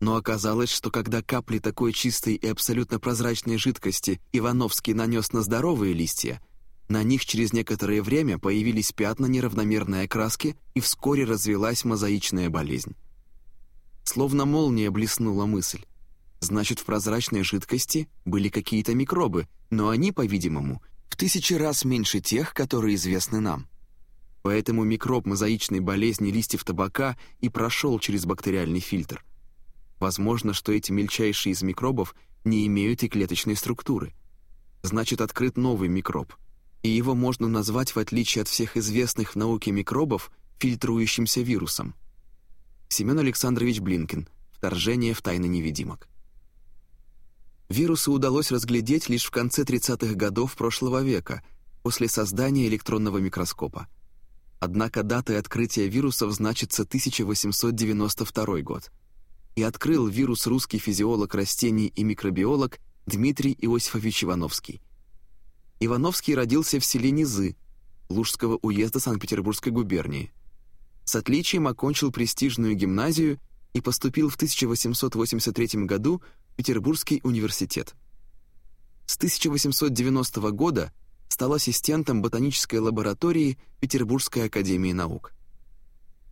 Но оказалось, что когда капли такой чистой и абсолютно прозрачной жидкости Ивановский нанес на здоровые листья, на них через некоторое время появились пятна неравномерной окраски и вскоре развелась мозаичная болезнь. Словно молния блеснула мысль. Значит, в прозрачной жидкости были какие-то микробы, но они, по-видимому, в тысячи раз меньше тех, которые известны нам. Поэтому микроб мозаичной болезни листьев табака и прошел через бактериальный фильтр. Возможно, что эти мельчайшие из микробов не имеют и клеточной структуры. Значит, открыт новый микроб. И его можно назвать, в отличие от всех известных в науке микробов, фильтрующимся вирусом. Семен Александрович Блинкин. Вторжение в тайны невидимок. Вирусы удалось разглядеть лишь в конце 30-х годов прошлого века, после создания электронного микроскопа. Однако датой открытия вирусов значится 1892 год. И открыл вирус русский физиолог растений и микробиолог Дмитрий Иосифович Ивановский. Ивановский родился в селе Низы, Лужского уезда Санкт-Петербургской губернии. С отличием окончил престижную гимназию и поступил в 1883 году в Петербургский университет. С 1890 года стал ассистентом ботанической лаборатории Петербургской академии наук.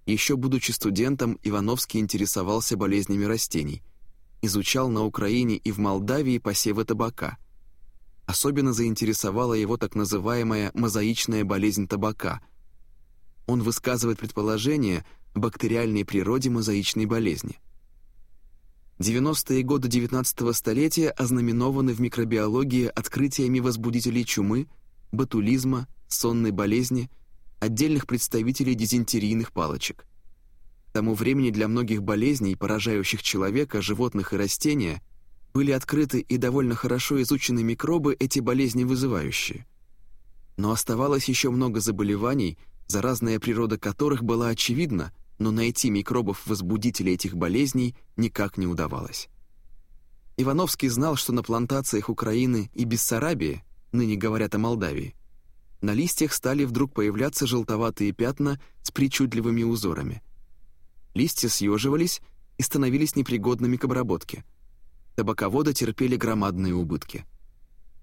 Еще будучи студентом, Ивановский интересовался болезнями растений, изучал на Украине и в Молдавии посевы табака. Особенно заинтересовала его так называемая мозаичная болезнь табака. Он высказывает предположение о бактериальной природе мозаичной болезни. 90-е годы XIX столетия ознаменованы в микробиологии открытиями возбудителей чумы, ботулизма, сонной болезни, отдельных представителей дизентерийных палочек. К тому времени для многих болезней, поражающих человека, животных и растения, были открыты и довольно хорошо изучены микробы, эти болезни вызывающие. Но оставалось еще много заболеваний, заразная природа которых была очевидна, но найти микробов-возбудителей этих болезней никак не удавалось. Ивановский знал, что на плантациях Украины и Бессарабии ныне говорят о Молдавии, на листьях стали вдруг появляться желтоватые пятна с причудливыми узорами. Листья съеживались и становились непригодными к обработке. Табаководы терпели громадные убытки.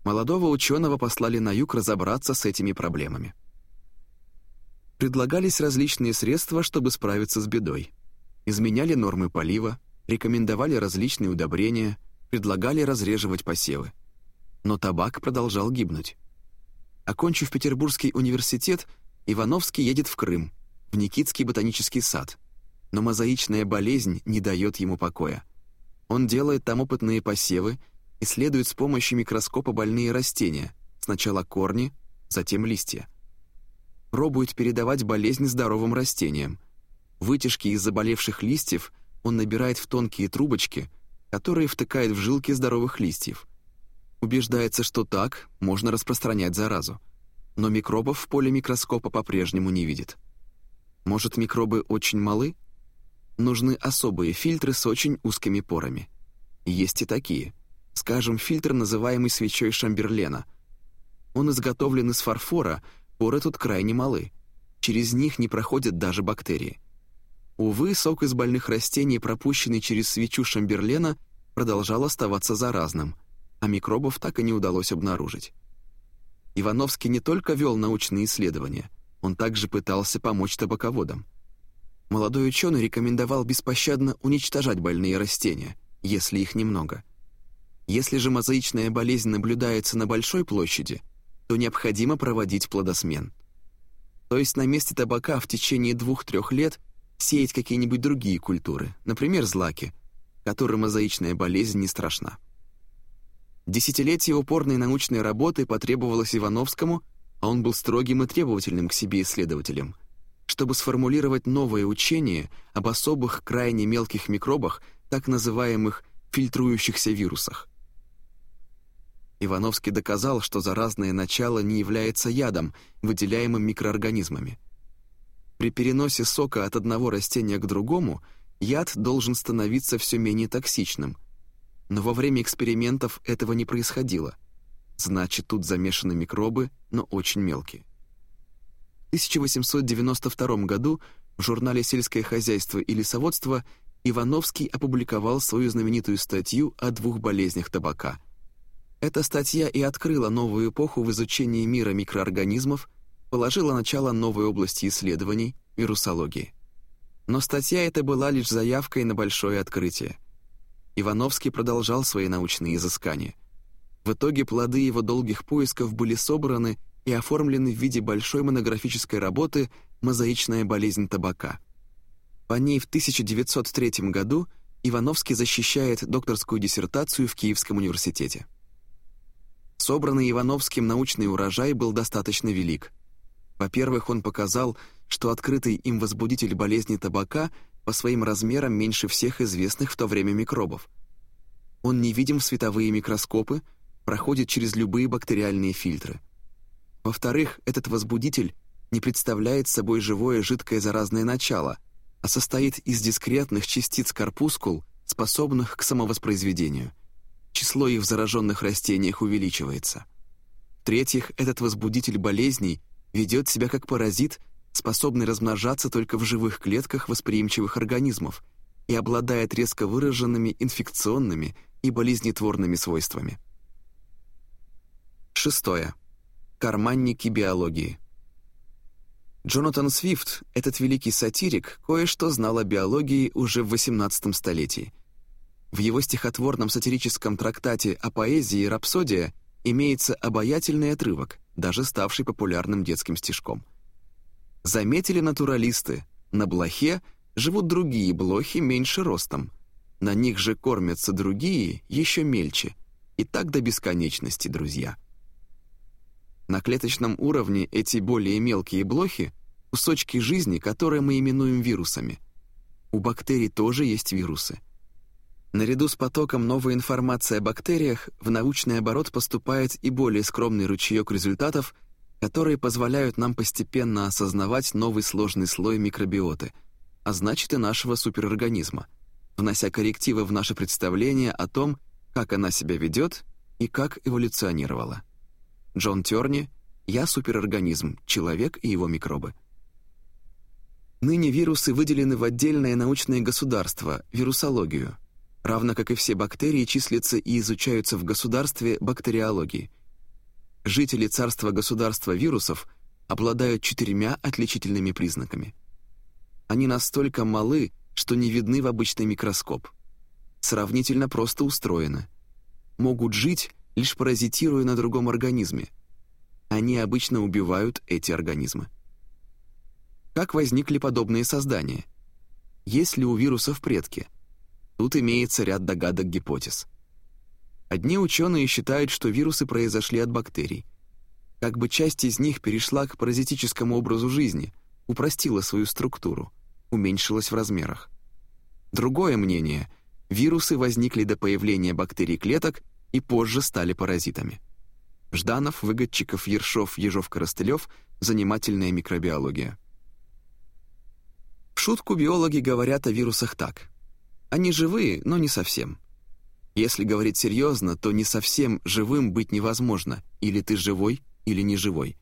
Молодого ученого послали на юг разобраться с этими проблемами. Предлагались различные средства, чтобы справиться с бедой. Изменяли нормы полива, рекомендовали различные удобрения, предлагали разреживать посевы но табак продолжал гибнуть. Окончив Петербургский университет, Ивановский едет в Крым, в Никитский ботанический сад. Но мозаичная болезнь не дает ему покоя. Он делает там опытные посевы, исследует с помощью микроскопа больные растения, сначала корни, затем листья. Пробует передавать болезнь здоровым растениям. Вытяжки из заболевших листьев он набирает в тонкие трубочки, которые втыкает в жилки здоровых листьев – Убеждается, что так можно распространять заразу. Но микробов в поле микроскопа по-прежнему не видит. Может, микробы очень малы? Нужны особые фильтры с очень узкими порами. Есть и такие. Скажем, фильтр, называемый свечой Шамберлена. Он изготовлен из фарфора, поры тут крайне малы. Через них не проходят даже бактерии. Увы, сок из больных растений, пропущенный через свечу Шамберлена, продолжал оставаться заразным – а микробов так и не удалось обнаружить. Ивановский не только вел научные исследования, он также пытался помочь табаководам. Молодой ученый рекомендовал беспощадно уничтожать больные растения, если их немного. Если же мозаичная болезнь наблюдается на большой площади, то необходимо проводить плодосмен. То есть на месте табака в течение двух-трех лет сеять какие-нибудь другие культуры, например, злаки, которым мозаичная болезнь не страшна. Десятилетие упорной научной работы потребовалось Ивановскому, а он был строгим и требовательным к себе исследователем, чтобы сформулировать новое учение об особых крайне мелких микробах, так называемых фильтрующихся вирусах. Ивановский доказал, что заразное начало не является ядом, выделяемым микроорганизмами. При переносе сока от одного растения к другому яд должен становиться все менее токсичным – но во время экспериментов этого не происходило. Значит, тут замешаны микробы, но очень мелкие. В 1892 году в журнале «Сельское хозяйство и лесоводство» Ивановский опубликовал свою знаменитую статью о двух болезнях табака. Эта статья и открыла новую эпоху в изучении мира микроорганизмов, положила начало новой области исследований – вирусологии. Но статья эта была лишь заявкой на большое открытие – Ивановский продолжал свои научные изыскания. В итоге плоды его долгих поисков были собраны и оформлены в виде большой монографической работы «Мозаичная болезнь табака». По ней в 1903 году Ивановский защищает докторскую диссертацию в Киевском университете. Собранный Ивановским научный урожай был достаточно велик. Во-первых, он показал, что открытый им возбудитель болезни табака по своим размерам меньше всех известных в то время микробов. Он не видим в световые микроскопы, проходит через любые бактериальные фильтры. Во-вторых, этот возбудитель не представляет собой живое жидкое заразное начало, а состоит из дискретных частиц корпускул, способных к самовоспроизведению. Число их в зараженных растениях увеличивается. В-третьих, этот возбудитель болезней ведет себя как паразит – способный размножаться только в живых клетках восприимчивых организмов и обладает резко выраженными инфекционными и болезнетворными свойствами. Шестое. Карманники биологии. Джонатан Свифт, этот великий сатирик, кое-что знал о биологии уже в XVIII столетии. В его стихотворном сатирическом трактате о поэзии «Рапсодия» имеется обаятельный отрывок, даже ставший популярным детским стишком. Заметили натуралисты, на блохе живут другие блохи меньше ростом. На них же кормятся другие, еще мельче. И так до бесконечности, друзья. На клеточном уровне эти более мелкие блохи — кусочки жизни, которые мы именуем вирусами. У бактерий тоже есть вирусы. Наряду с потоком новой информации о бактериях в научный оборот поступает и более скромный ручеек результатов — которые позволяют нам постепенно осознавать новый сложный слой микробиоты, а значит и нашего суперорганизма, внося коррективы в наше представление о том, как она себя ведет и как эволюционировала. Джон Терни «Я суперорганизм, человек и его микробы». Ныне вирусы выделены в отдельное научное государство – вирусологию, равно как и все бактерии числятся и изучаются в государстве бактериологии – жители царства-государства вирусов обладают четырьмя отличительными признаками. Они настолько малы, что не видны в обычный микроскоп. Сравнительно просто устроены. Могут жить, лишь паразитируя на другом организме. Они обычно убивают эти организмы. Как возникли подобные создания? Есть ли у вирусов предки? Тут имеется ряд догадок-гипотез. Одни ученые считают, что вирусы произошли от бактерий. Как бы часть из них перешла к паразитическому образу жизни, упростила свою структуру, уменьшилась в размерах. Другое мнение – вирусы возникли до появления бактерий клеток и позже стали паразитами. Жданов, Выгодчиков, Ершов, Ежов-Коростылев – занимательная микробиология. В шутку биологи говорят о вирусах так. Они живые, но не совсем – если говорить серьезно, то не совсем живым быть невозможно. Или ты живой, или не живой.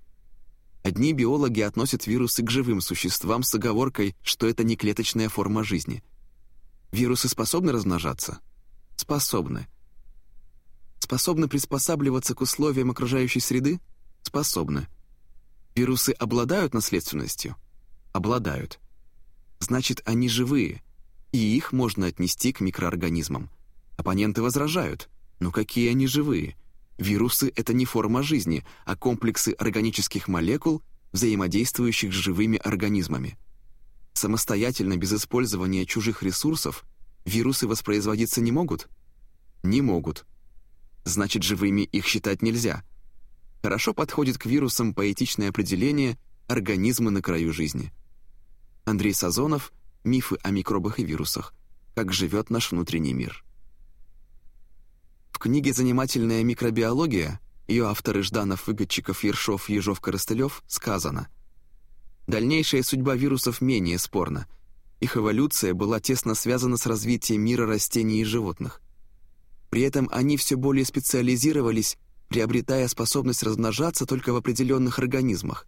Одни биологи относят вирусы к живым существам с оговоркой, что это не клеточная форма жизни. Вирусы способны размножаться? Способны. Способны приспосабливаться к условиям окружающей среды? Способны. Вирусы обладают наследственностью? Обладают. Значит, они живые, и их можно отнести к микроорганизмам. Оппоненты возражают. Но какие они живые? Вирусы — это не форма жизни, а комплексы органических молекул, взаимодействующих с живыми организмами. Самостоятельно, без использования чужих ресурсов, вирусы воспроизводиться не могут? Не могут. Значит, живыми их считать нельзя. Хорошо подходит к вирусам поэтичное определение «организмы на краю жизни». Андрей Сазонов «Мифы о микробах и вирусах. Как живет наш внутренний мир». В книге «Занимательная микробиология» ее авторы Жданов, Выгодчиков, Ершов, Ежов-Коростылев сказано «Дальнейшая судьба вирусов менее спорна. Их эволюция была тесно связана с развитием мира растений и животных. При этом они все более специализировались, приобретая способность размножаться только в определенных организмах.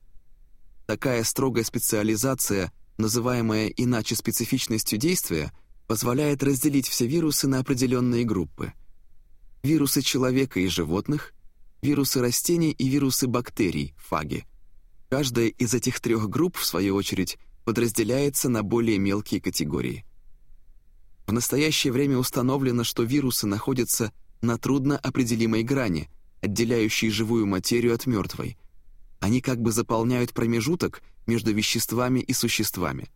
Такая строгая специализация, называемая иначе специфичностью действия, позволяет разделить все вирусы на определенные группы – вирусы человека и животных, вирусы растений и вирусы бактерий, фаги. Каждая из этих трех групп, в свою очередь, подразделяется на более мелкие категории. В настоящее время установлено, что вирусы находятся на трудно определимой грани, отделяющей живую материю от мертвой. Они как бы заполняют промежуток между веществами и существами.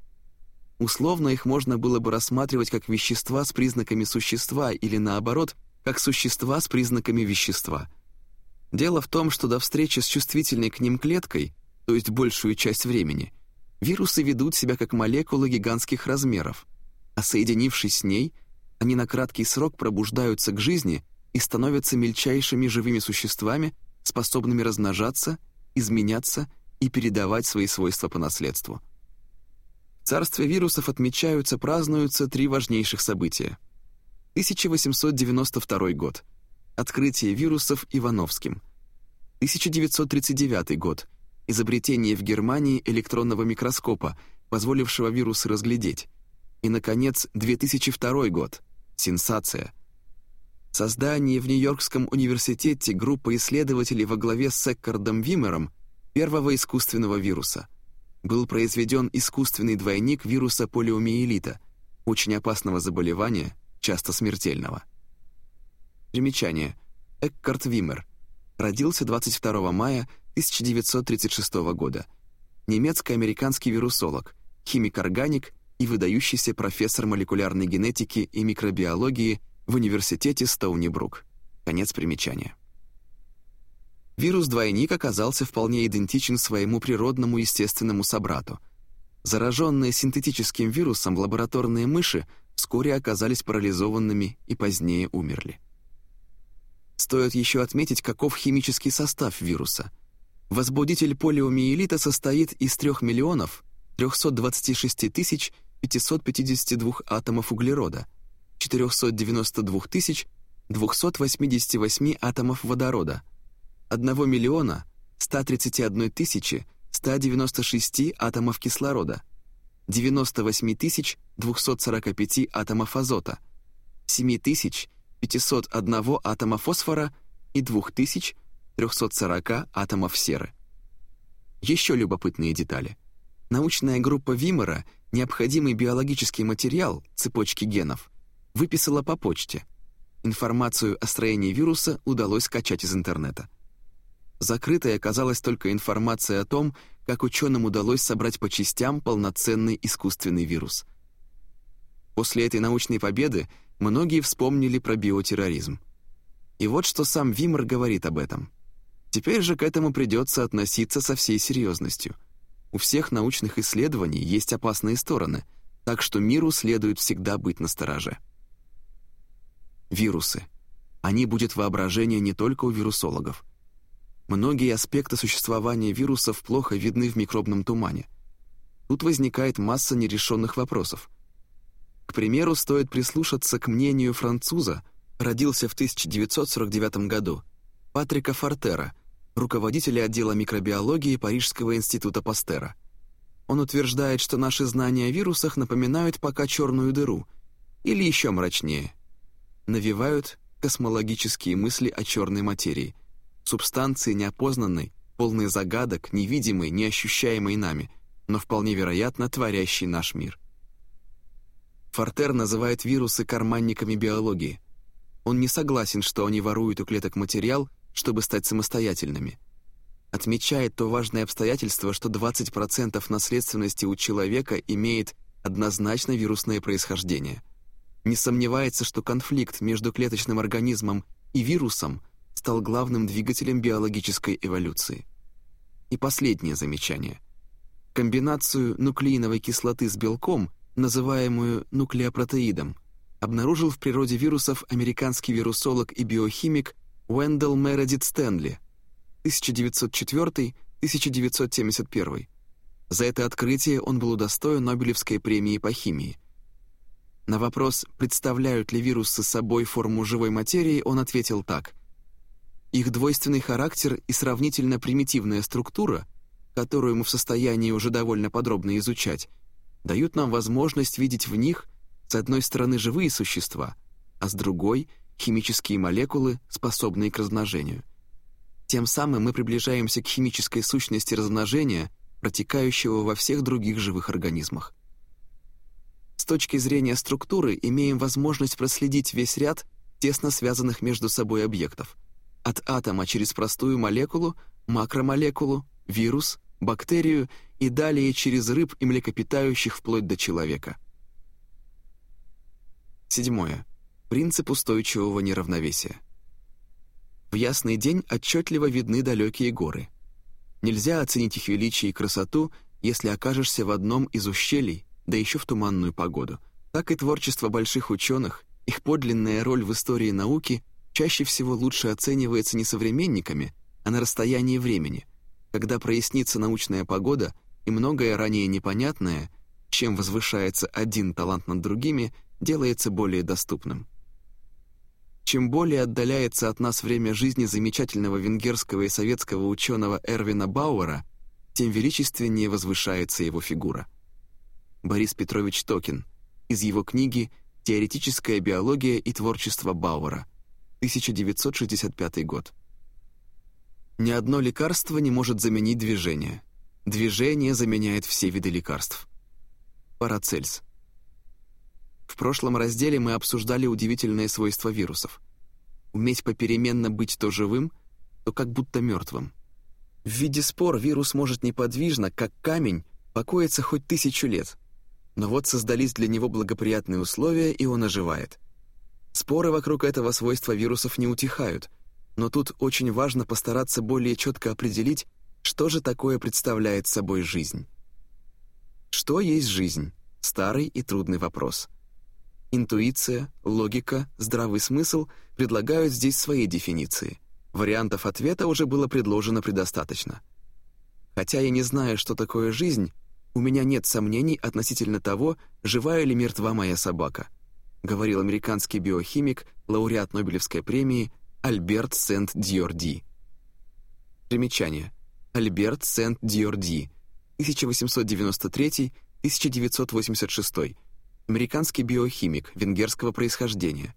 Условно их можно было бы рассматривать как вещества с признаками существа или, наоборот, как существа с признаками вещества. Дело в том, что до встречи с чувствительной к ним клеткой, то есть большую часть времени, вирусы ведут себя как молекулы гигантских размеров, а соединившись с ней, они на краткий срок пробуждаются к жизни и становятся мельчайшими живыми существами, способными размножаться, изменяться и передавать свои свойства по наследству. В царстве вирусов отмечаются, празднуются три важнейших события — 1892 год. Открытие вирусов Ивановским. 1939 год. Изобретение в Германии электронного микроскопа, позволившего вирусы разглядеть. И, наконец, 2002 год. Сенсация. Создание в Нью-Йоркском университете группы исследователей во главе с Эккардом Вимером первого искусственного вируса. Был произведен искусственный двойник вируса полиомиелита, очень опасного заболевания – часто смертельного. Примечание. Эккарт Вимер. Родился 22 мая 1936 года. Немецко-американский вирусолог, химик-органик и выдающийся профессор молекулярной генетики и микробиологии в университете Стоуни-Брук. Конец примечания. Вирус-двойник оказался вполне идентичен своему природному естественному собрату. Зараженные синтетическим вирусом лабораторные мыши – вскоре оказались парализованными и позднее умерли. Стоит еще отметить, каков химический состав вируса. Возбудитель полиомиелита состоит из 3 миллионов 326 тысяч 552 атомов углерода, 492 тысяч 288 атомов водорода, 1 миллиона 131 тысячи 196 атомов кислорода – 98 245 атомов азота, 7501 атома фосфора и 2340 атомов серы. Еще любопытные детали. Научная группа Вимера необходимый биологический материал цепочки генов выписала по почте. Информацию о строении вируса удалось скачать из интернета. Закрытой оказалась только информация о том, как ученым удалось собрать по частям полноценный искусственный вирус. После этой научной победы многие вспомнили про биотерроризм. И вот что сам Вимер говорит об этом. Теперь же к этому придется относиться со всей серьезностью. У всех научных исследований есть опасные стороны, так что миру следует всегда быть настороже. Вирусы. Они будет воображение не только у вирусологов — Многие аспекты существования вирусов плохо видны в микробном тумане. Тут возникает масса нерешенных вопросов. К примеру, стоит прислушаться к мнению француза, родился в 1949 году, Патрика Фортера, руководителя отдела микробиологии Парижского института Пастера. Он утверждает, что наши знания о вирусах напоминают пока черную дыру, или еще мрачнее, навевают космологические мысли о черной материи – субстанции неопознанной, полный загадок, невидимый, неощущаемый нами, но вполне вероятно творящий наш мир. Фортер называет вирусы карманниками биологии. Он не согласен, что они воруют у клеток материал, чтобы стать самостоятельными. Отмечает то важное обстоятельство, что 20% наследственности у человека имеет однозначно вирусное происхождение. Не сомневается, что конфликт между клеточным организмом и вирусом стал главным двигателем биологической эволюции. И последнее замечание. Комбинацию нуклеиновой кислоты с белком – называемую нуклеопротеидом, обнаружил в природе вирусов американский вирусолог и биохимик Уэндell Мередит Стэнли 1904-1971. За это открытие он был удостоен Нобелевской премии по химии. На вопрос, представляют ли вирусы собой форму живой материи, он ответил так. Их двойственный характер и сравнительно примитивная структура, которую мы в состоянии уже довольно подробно изучать, дают нам возможность видеть в них, с одной стороны, живые существа, а с другой — химические молекулы, способные к размножению. Тем самым мы приближаемся к химической сущности размножения, протекающего во всех других живых организмах. С точки зрения структуры имеем возможность проследить весь ряд тесно связанных между собой объектов. От атома через простую молекулу, макромолекулу, вирус, бактерию и далее через рыб и млекопитающих вплоть до человека. Седьмое. Принцип устойчивого неравновесия. В ясный день отчетливо видны далекие горы. Нельзя оценить их величие и красоту, если окажешься в одном из ущелий, да еще в туманную погоду. Так и творчество больших ученых, их подлинная роль в истории науки чаще всего лучше оценивается не современниками, а на расстоянии времени – когда прояснится научная погода и многое ранее непонятное, чем возвышается один талант над другими, делается более доступным. Чем более отдаляется от нас время жизни замечательного венгерского и советского ученого Эрвина Бауэра, тем величественнее возвышается его фигура. Борис Петрович Токин из его книги «Теоретическая биология и творчество Бауэра», 1965 год. Ни одно лекарство не может заменить движение. Движение заменяет все виды лекарств. Парацельс. В прошлом разделе мы обсуждали удивительные свойства вирусов. Уметь попеременно быть то живым, то как будто мертвым. В виде спор вирус может неподвижно, как камень, покоиться хоть тысячу лет. Но вот создались для него благоприятные условия, и он оживает. Споры вокруг этого свойства вирусов не утихают — но тут очень важно постараться более четко определить, что же такое представляет собой жизнь. Что есть жизнь? Старый и трудный вопрос. Интуиция, логика, здравый смысл предлагают здесь свои дефиниции. Вариантов ответа уже было предложено предостаточно. Хотя я не знаю, что такое жизнь, у меня нет сомнений относительно того, жива или мертва моя собака, говорил американский биохимик, лауреат Нобелевской премии Альберт Сент-Дьорди. Примечание. Альберт Сент-Дьорди, 1893-1986. Американский биохимик венгерского происхождения.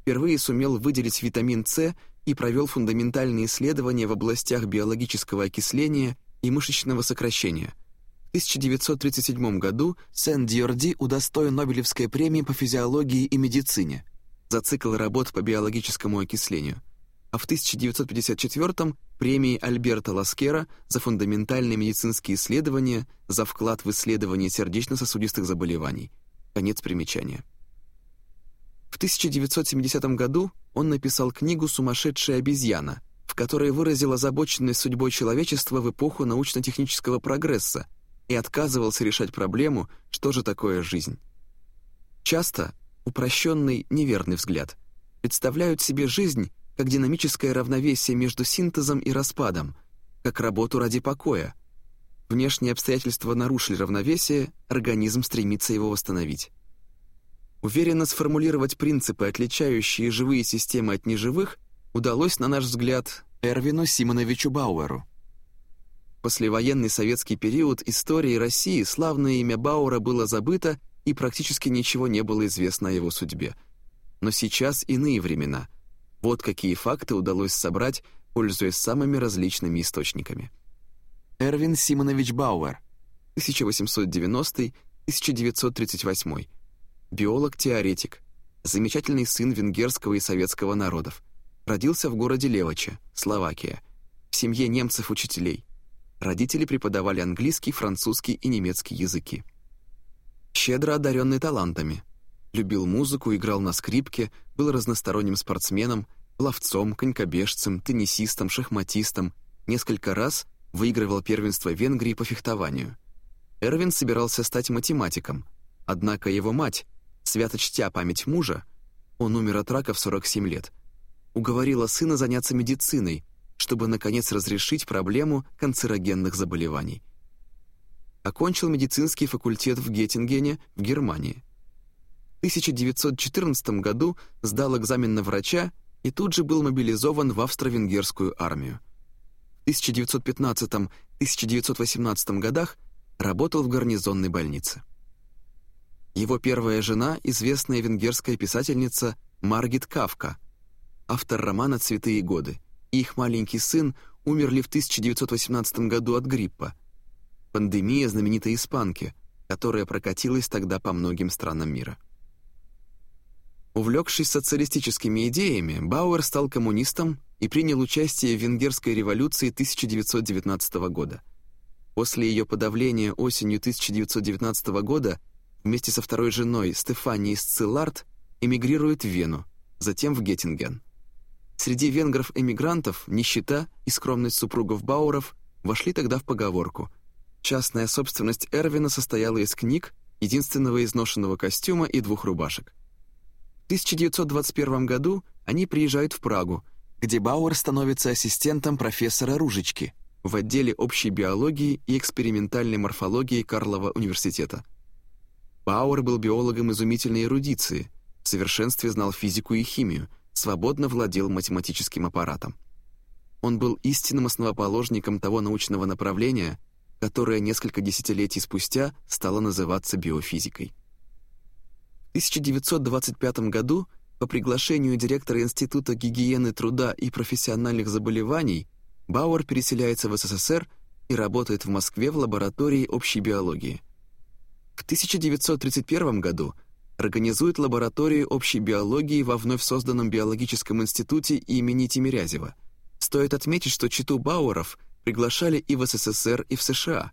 Впервые сумел выделить витамин С и провел фундаментальные исследования в областях биологического окисления и мышечного сокращения. В 1937 году Сент-Дьорди удостоен Нобелевской премии по физиологии и медицине за цикл работ по биологическому окислению – а в 1954-м премии Альберта Ласкера за фундаментальные медицинские исследования за вклад в исследование сердечно-сосудистых заболеваний. Конец примечания. В 1970 году он написал книгу «Сумасшедшая обезьяна», в которой выразил озабоченность судьбой человечества в эпоху научно-технического прогресса и отказывался решать проблему, что же такое жизнь. Часто упрощенный неверный взгляд представляют себе жизнь как динамическое равновесие между синтезом и распадом, как работу ради покоя. Внешние обстоятельства нарушили равновесие, организм стремится его восстановить. Уверенно сформулировать принципы, отличающие живые системы от неживых, удалось, на наш взгляд, Эрвину Симоновичу Бауэру. Послевоенный советский период истории России славное имя Бауэра было забыто и практически ничего не было известно о его судьбе. Но сейчас иные времена — вот какие факты удалось собрать, пользуясь самыми различными источниками. Эрвин Симонович Бауэр, 1890-1938, биолог-теоретик, замечательный сын венгерского и советского народов. Родился в городе Леваче, Словакия, в семье немцев-учителей. Родители преподавали английский, французский и немецкий языки. Щедро одаренный талантами. Любил музыку, играл на скрипке, был разносторонним спортсменом, пловцом, конькобежцем, теннисистом, шахматистом, несколько раз выигрывал первенство Венгрии по фехтованию. Эрвин собирался стать математиком, однако его мать, свято чтя память мужа, он умер от рака в 47 лет, уговорила сына заняться медициной, чтобы, наконец, разрешить проблему канцерогенных заболеваний. Окончил медицинский факультет в Геттингене в Германии. В 1914 году сдал экзамен на врача и тут же был мобилизован в австро-венгерскую армию. В 1915-1918 годах работал в гарнизонной больнице. Его первая жена – известная венгерская писательница Маргит Кавка, автор романа «Цветы и годы», их маленький сын умерли в 1918 году от гриппа. Пандемия знаменитой испанки, которая прокатилась тогда по многим странам мира. Увлекшись социалистическими идеями, Бауэр стал коммунистом и принял участие в Венгерской революции 1919 года. После ее подавления осенью 1919 года вместе со второй женой Стефанией Сциллард эмигрирует в Вену, затем в Геттинген. Среди венгров-эмигрантов нищета и скромность супругов Бауэров вошли тогда в поговорку. Частная собственность Эрвина состояла из книг, единственного изношенного костюма и двух рубашек. 1921 году они приезжают в Прагу, где Бауэр становится ассистентом профессора Ружечки в отделе общей биологии и экспериментальной морфологии Карлова университета. Бауэр был биологом изумительной эрудиции, в совершенстве знал физику и химию, свободно владел математическим аппаратом. Он был истинным основоположником того научного направления, которое несколько десятилетий спустя стало называться биофизикой. 1925 году по приглашению директора Института гигиены труда и профессиональных заболеваний Бауэр переселяется в СССР и работает в Москве в лаборатории общей биологии. В 1931 году организует лабораторию общей биологии во вновь созданном биологическом институте имени Тимирязева. Стоит отметить, что читу Бауэров приглашали и в СССР, и в США.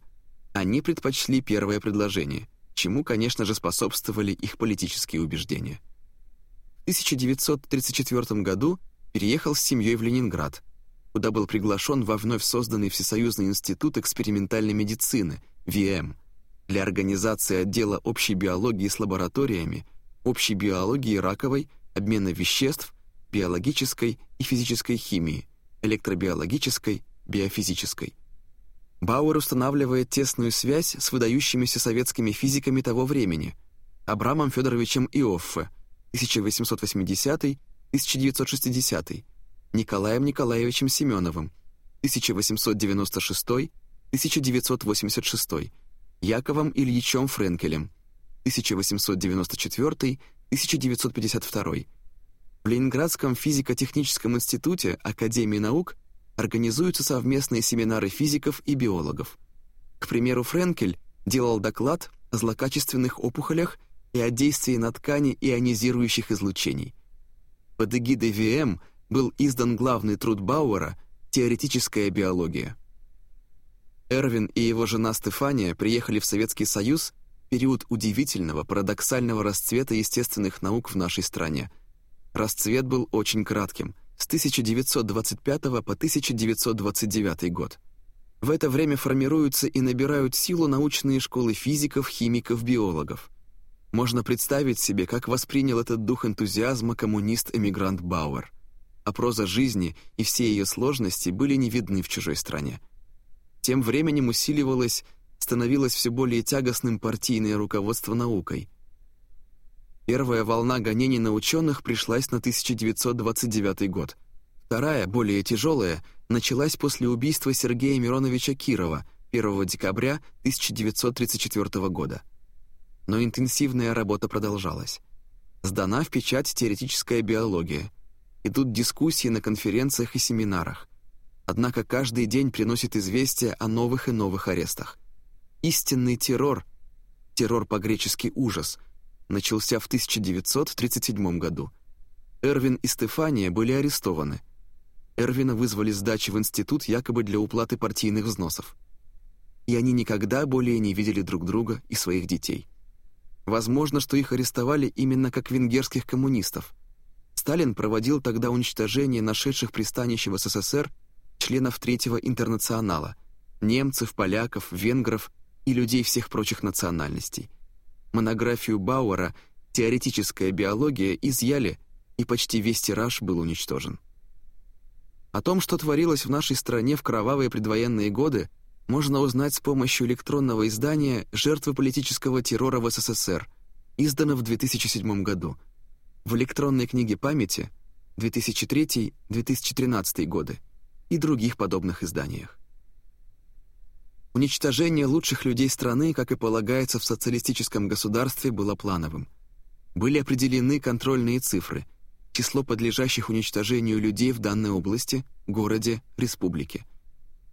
Они предпочли первое предложение – чему, конечно же, способствовали их политические убеждения. В 1934 году переехал с семьей в Ленинград, куда был приглашен во вновь созданный Всесоюзный институт экспериментальной медицины, ВИЭМ, для организации отдела общей биологии с лабораториями, общей биологии раковой, обмена веществ, биологической и физической химии, электробиологической, биофизической. Бауэр устанавливает тесную связь с выдающимися советскими физиками того времени Абрамом Федоровичем Иоффе 1880-1960, Николаем Николаевичем Семеновым 1896-1986, Яковом Ильичем Френкелем 1894-1952. В Ленинградском физико-техническом институте Академии наук – организуются совместные семинары физиков и биологов. К примеру, Френкель делал доклад о злокачественных опухолях и о действии на ткани ионизирующих излучений. Под эгидой ВМ был издан главный труд Бауэра «Теоретическая биология». Эрвин и его жена Стефания приехали в Советский Союз в период удивительного, парадоксального расцвета естественных наук в нашей стране. Расцвет был очень кратким – с 1925 по 1929 год. В это время формируются и набирают силу научные школы физиков, химиков, биологов. Можно представить себе, как воспринял этот дух энтузиазма коммунист-эмигрант Бауэр. А проза жизни и все ее сложности были не видны в чужой стране. Тем временем усиливалось, становилось все более тягостным партийное руководство наукой – Первая волна гонений на ученых пришлась на 1929 год. Вторая, более тяжелая, началась после убийства Сергея Мироновича Кирова 1 декабря 1934 года. Но интенсивная работа продолжалась. Сдана в печать теоретическая биология. Идут дискуссии на конференциях и семинарах. Однако каждый день приносит известия о новых и новых арестах. Истинный террор, террор по-гречески «ужас», начался в 1937 году. Эрвин и Стефания были арестованы. Эрвина вызвали сдачи в институт якобы для уплаты партийных взносов. И они никогда более не видели друг друга и своих детей. Возможно, что их арестовали именно как венгерских коммунистов. Сталин проводил тогда уничтожение нашедших пристанище в СССР членов Третьего интернационала, немцев, поляков, венгров и людей всех прочих национальностей. Монографию Бауэра «Теоретическая биология» изъяли, и почти весь тираж был уничтожен. О том, что творилось в нашей стране в кровавые предвоенные годы, можно узнать с помощью электронного издания «Жертвы политического террора в СССР», издано в 2007 году, в электронной книге памяти 2003-2013 годы, и других подобных изданиях. Уничтожение лучших людей страны, как и полагается в социалистическом государстве, было плановым. Были определены контрольные цифры, число подлежащих уничтожению людей в данной области, городе, республике.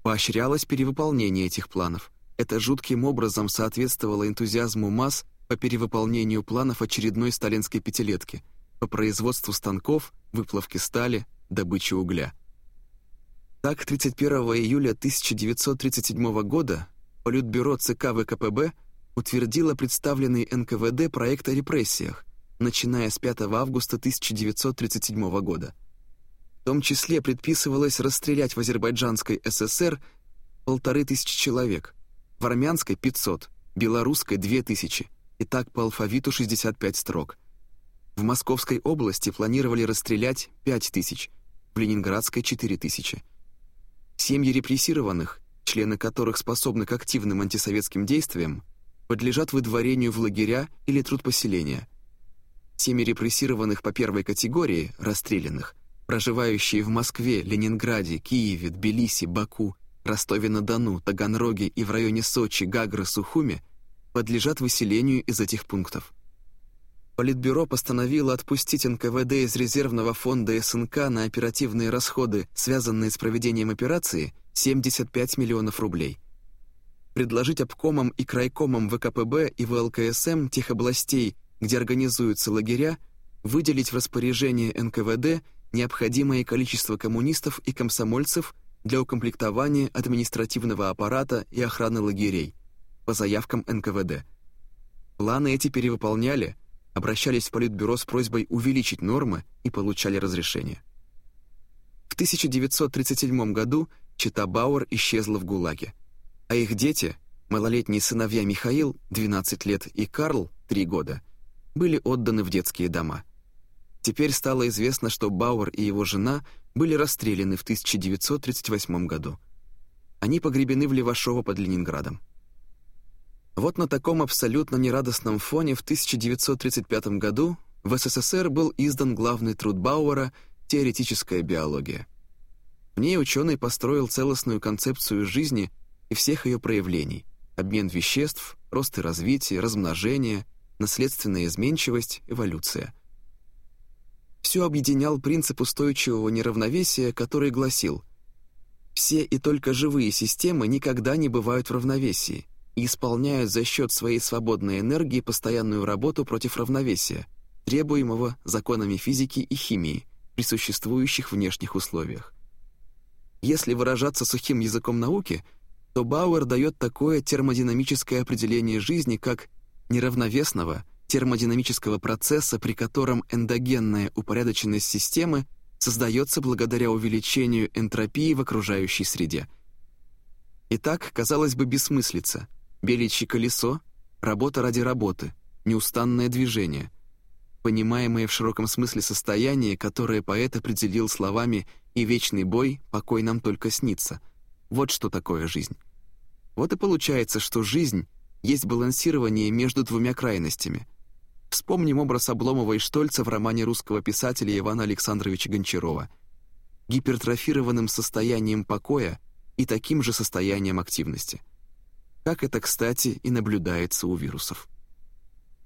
Поощрялось перевыполнение этих планов. Это жутким образом соответствовало энтузиазму масс по перевыполнению планов очередной сталинской пятилетки по производству станков, выплавке стали, добыче угля – так, 31 июля 1937 года Политбюро ЦК ВКПБ утвердило представленный НКВД проект о репрессиях, начиная с 5 августа 1937 года. В том числе предписывалось расстрелять в Азербайджанской ССР полторы тысячи человек, в армянской — 500, белорусской — 2000, и так по алфавиту 65 строк. В Московской области планировали расстрелять 5 тысяч, в Ленинградской — 4 тысячи. Семьи репрессированных, члены которых способны к активным антисоветским действиям, подлежат выдворению в лагеря или труд поселения. Семьи репрессированных по первой категории, расстрелянных, проживающие в Москве, Ленинграде, Киеве, Тбилиси, Баку, Ростове-на-Дону, Таганроге и в районе Сочи, Гагры, Сухуми, подлежат выселению из этих пунктов. Политбюро постановило отпустить НКВД из резервного фонда СНК на оперативные расходы, связанные с проведением операции, 75 миллионов рублей. Предложить обкомам и крайкомам ВКПБ и ВЛКСМ тех областей, где организуются лагеря, выделить в распоряжение НКВД необходимое количество коммунистов и комсомольцев для укомплектования административного аппарата и охраны лагерей по заявкам НКВД. Планы эти перевыполняли – обращались в Политбюро с просьбой увеличить нормы и получали разрешение. В 1937 году Чита Бауэр исчезла в ГУЛАГе, а их дети, малолетние сыновья Михаил, 12 лет, и Карл, 3 года, были отданы в детские дома. Теперь стало известно, что Бауэр и его жена были расстреляны в 1938 году. Они погребены в Левашово под Ленинградом. Вот на таком абсолютно нерадостном фоне в 1935 году в СССР был издан главный труд Бауэра «Теоретическая биология». В ней ученый построил целостную концепцию жизни и всех ее проявлений – обмен веществ, рост и развитие, размножение, наследственная изменчивость, эволюция. Все объединял принцип устойчивого неравновесия, который гласил «Все и только живые системы никогда не бывают в равновесии – и исполняют за счет своей свободной энергии постоянную работу против равновесия, требуемого законами физики и химии при существующих внешних условиях. Если выражаться сухим языком науки, то Бауэр дает такое термодинамическое определение жизни, как неравновесного термодинамического процесса, при котором эндогенная упорядоченность системы создается благодаря увеличению энтропии в окружающей среде. Итак, казалось бы, бессмыслица – Беличье колесо — работа ради работы, неустанное движение, понимаемое в широком смысле состояние, которое поэт определил словами «и вечный бой, покой нам только снится». Вот что такое жизнь. Вот и получается, что жизнь есть балансирование между двумя крайностями. Вспомним образ Обломова и Штольца в романе русского писателя Ивана Александровича Гончарова. Гипертрофированным состоянием покоя и таким же состоянием активности — как это, кстати, и наблюдается у вирусов.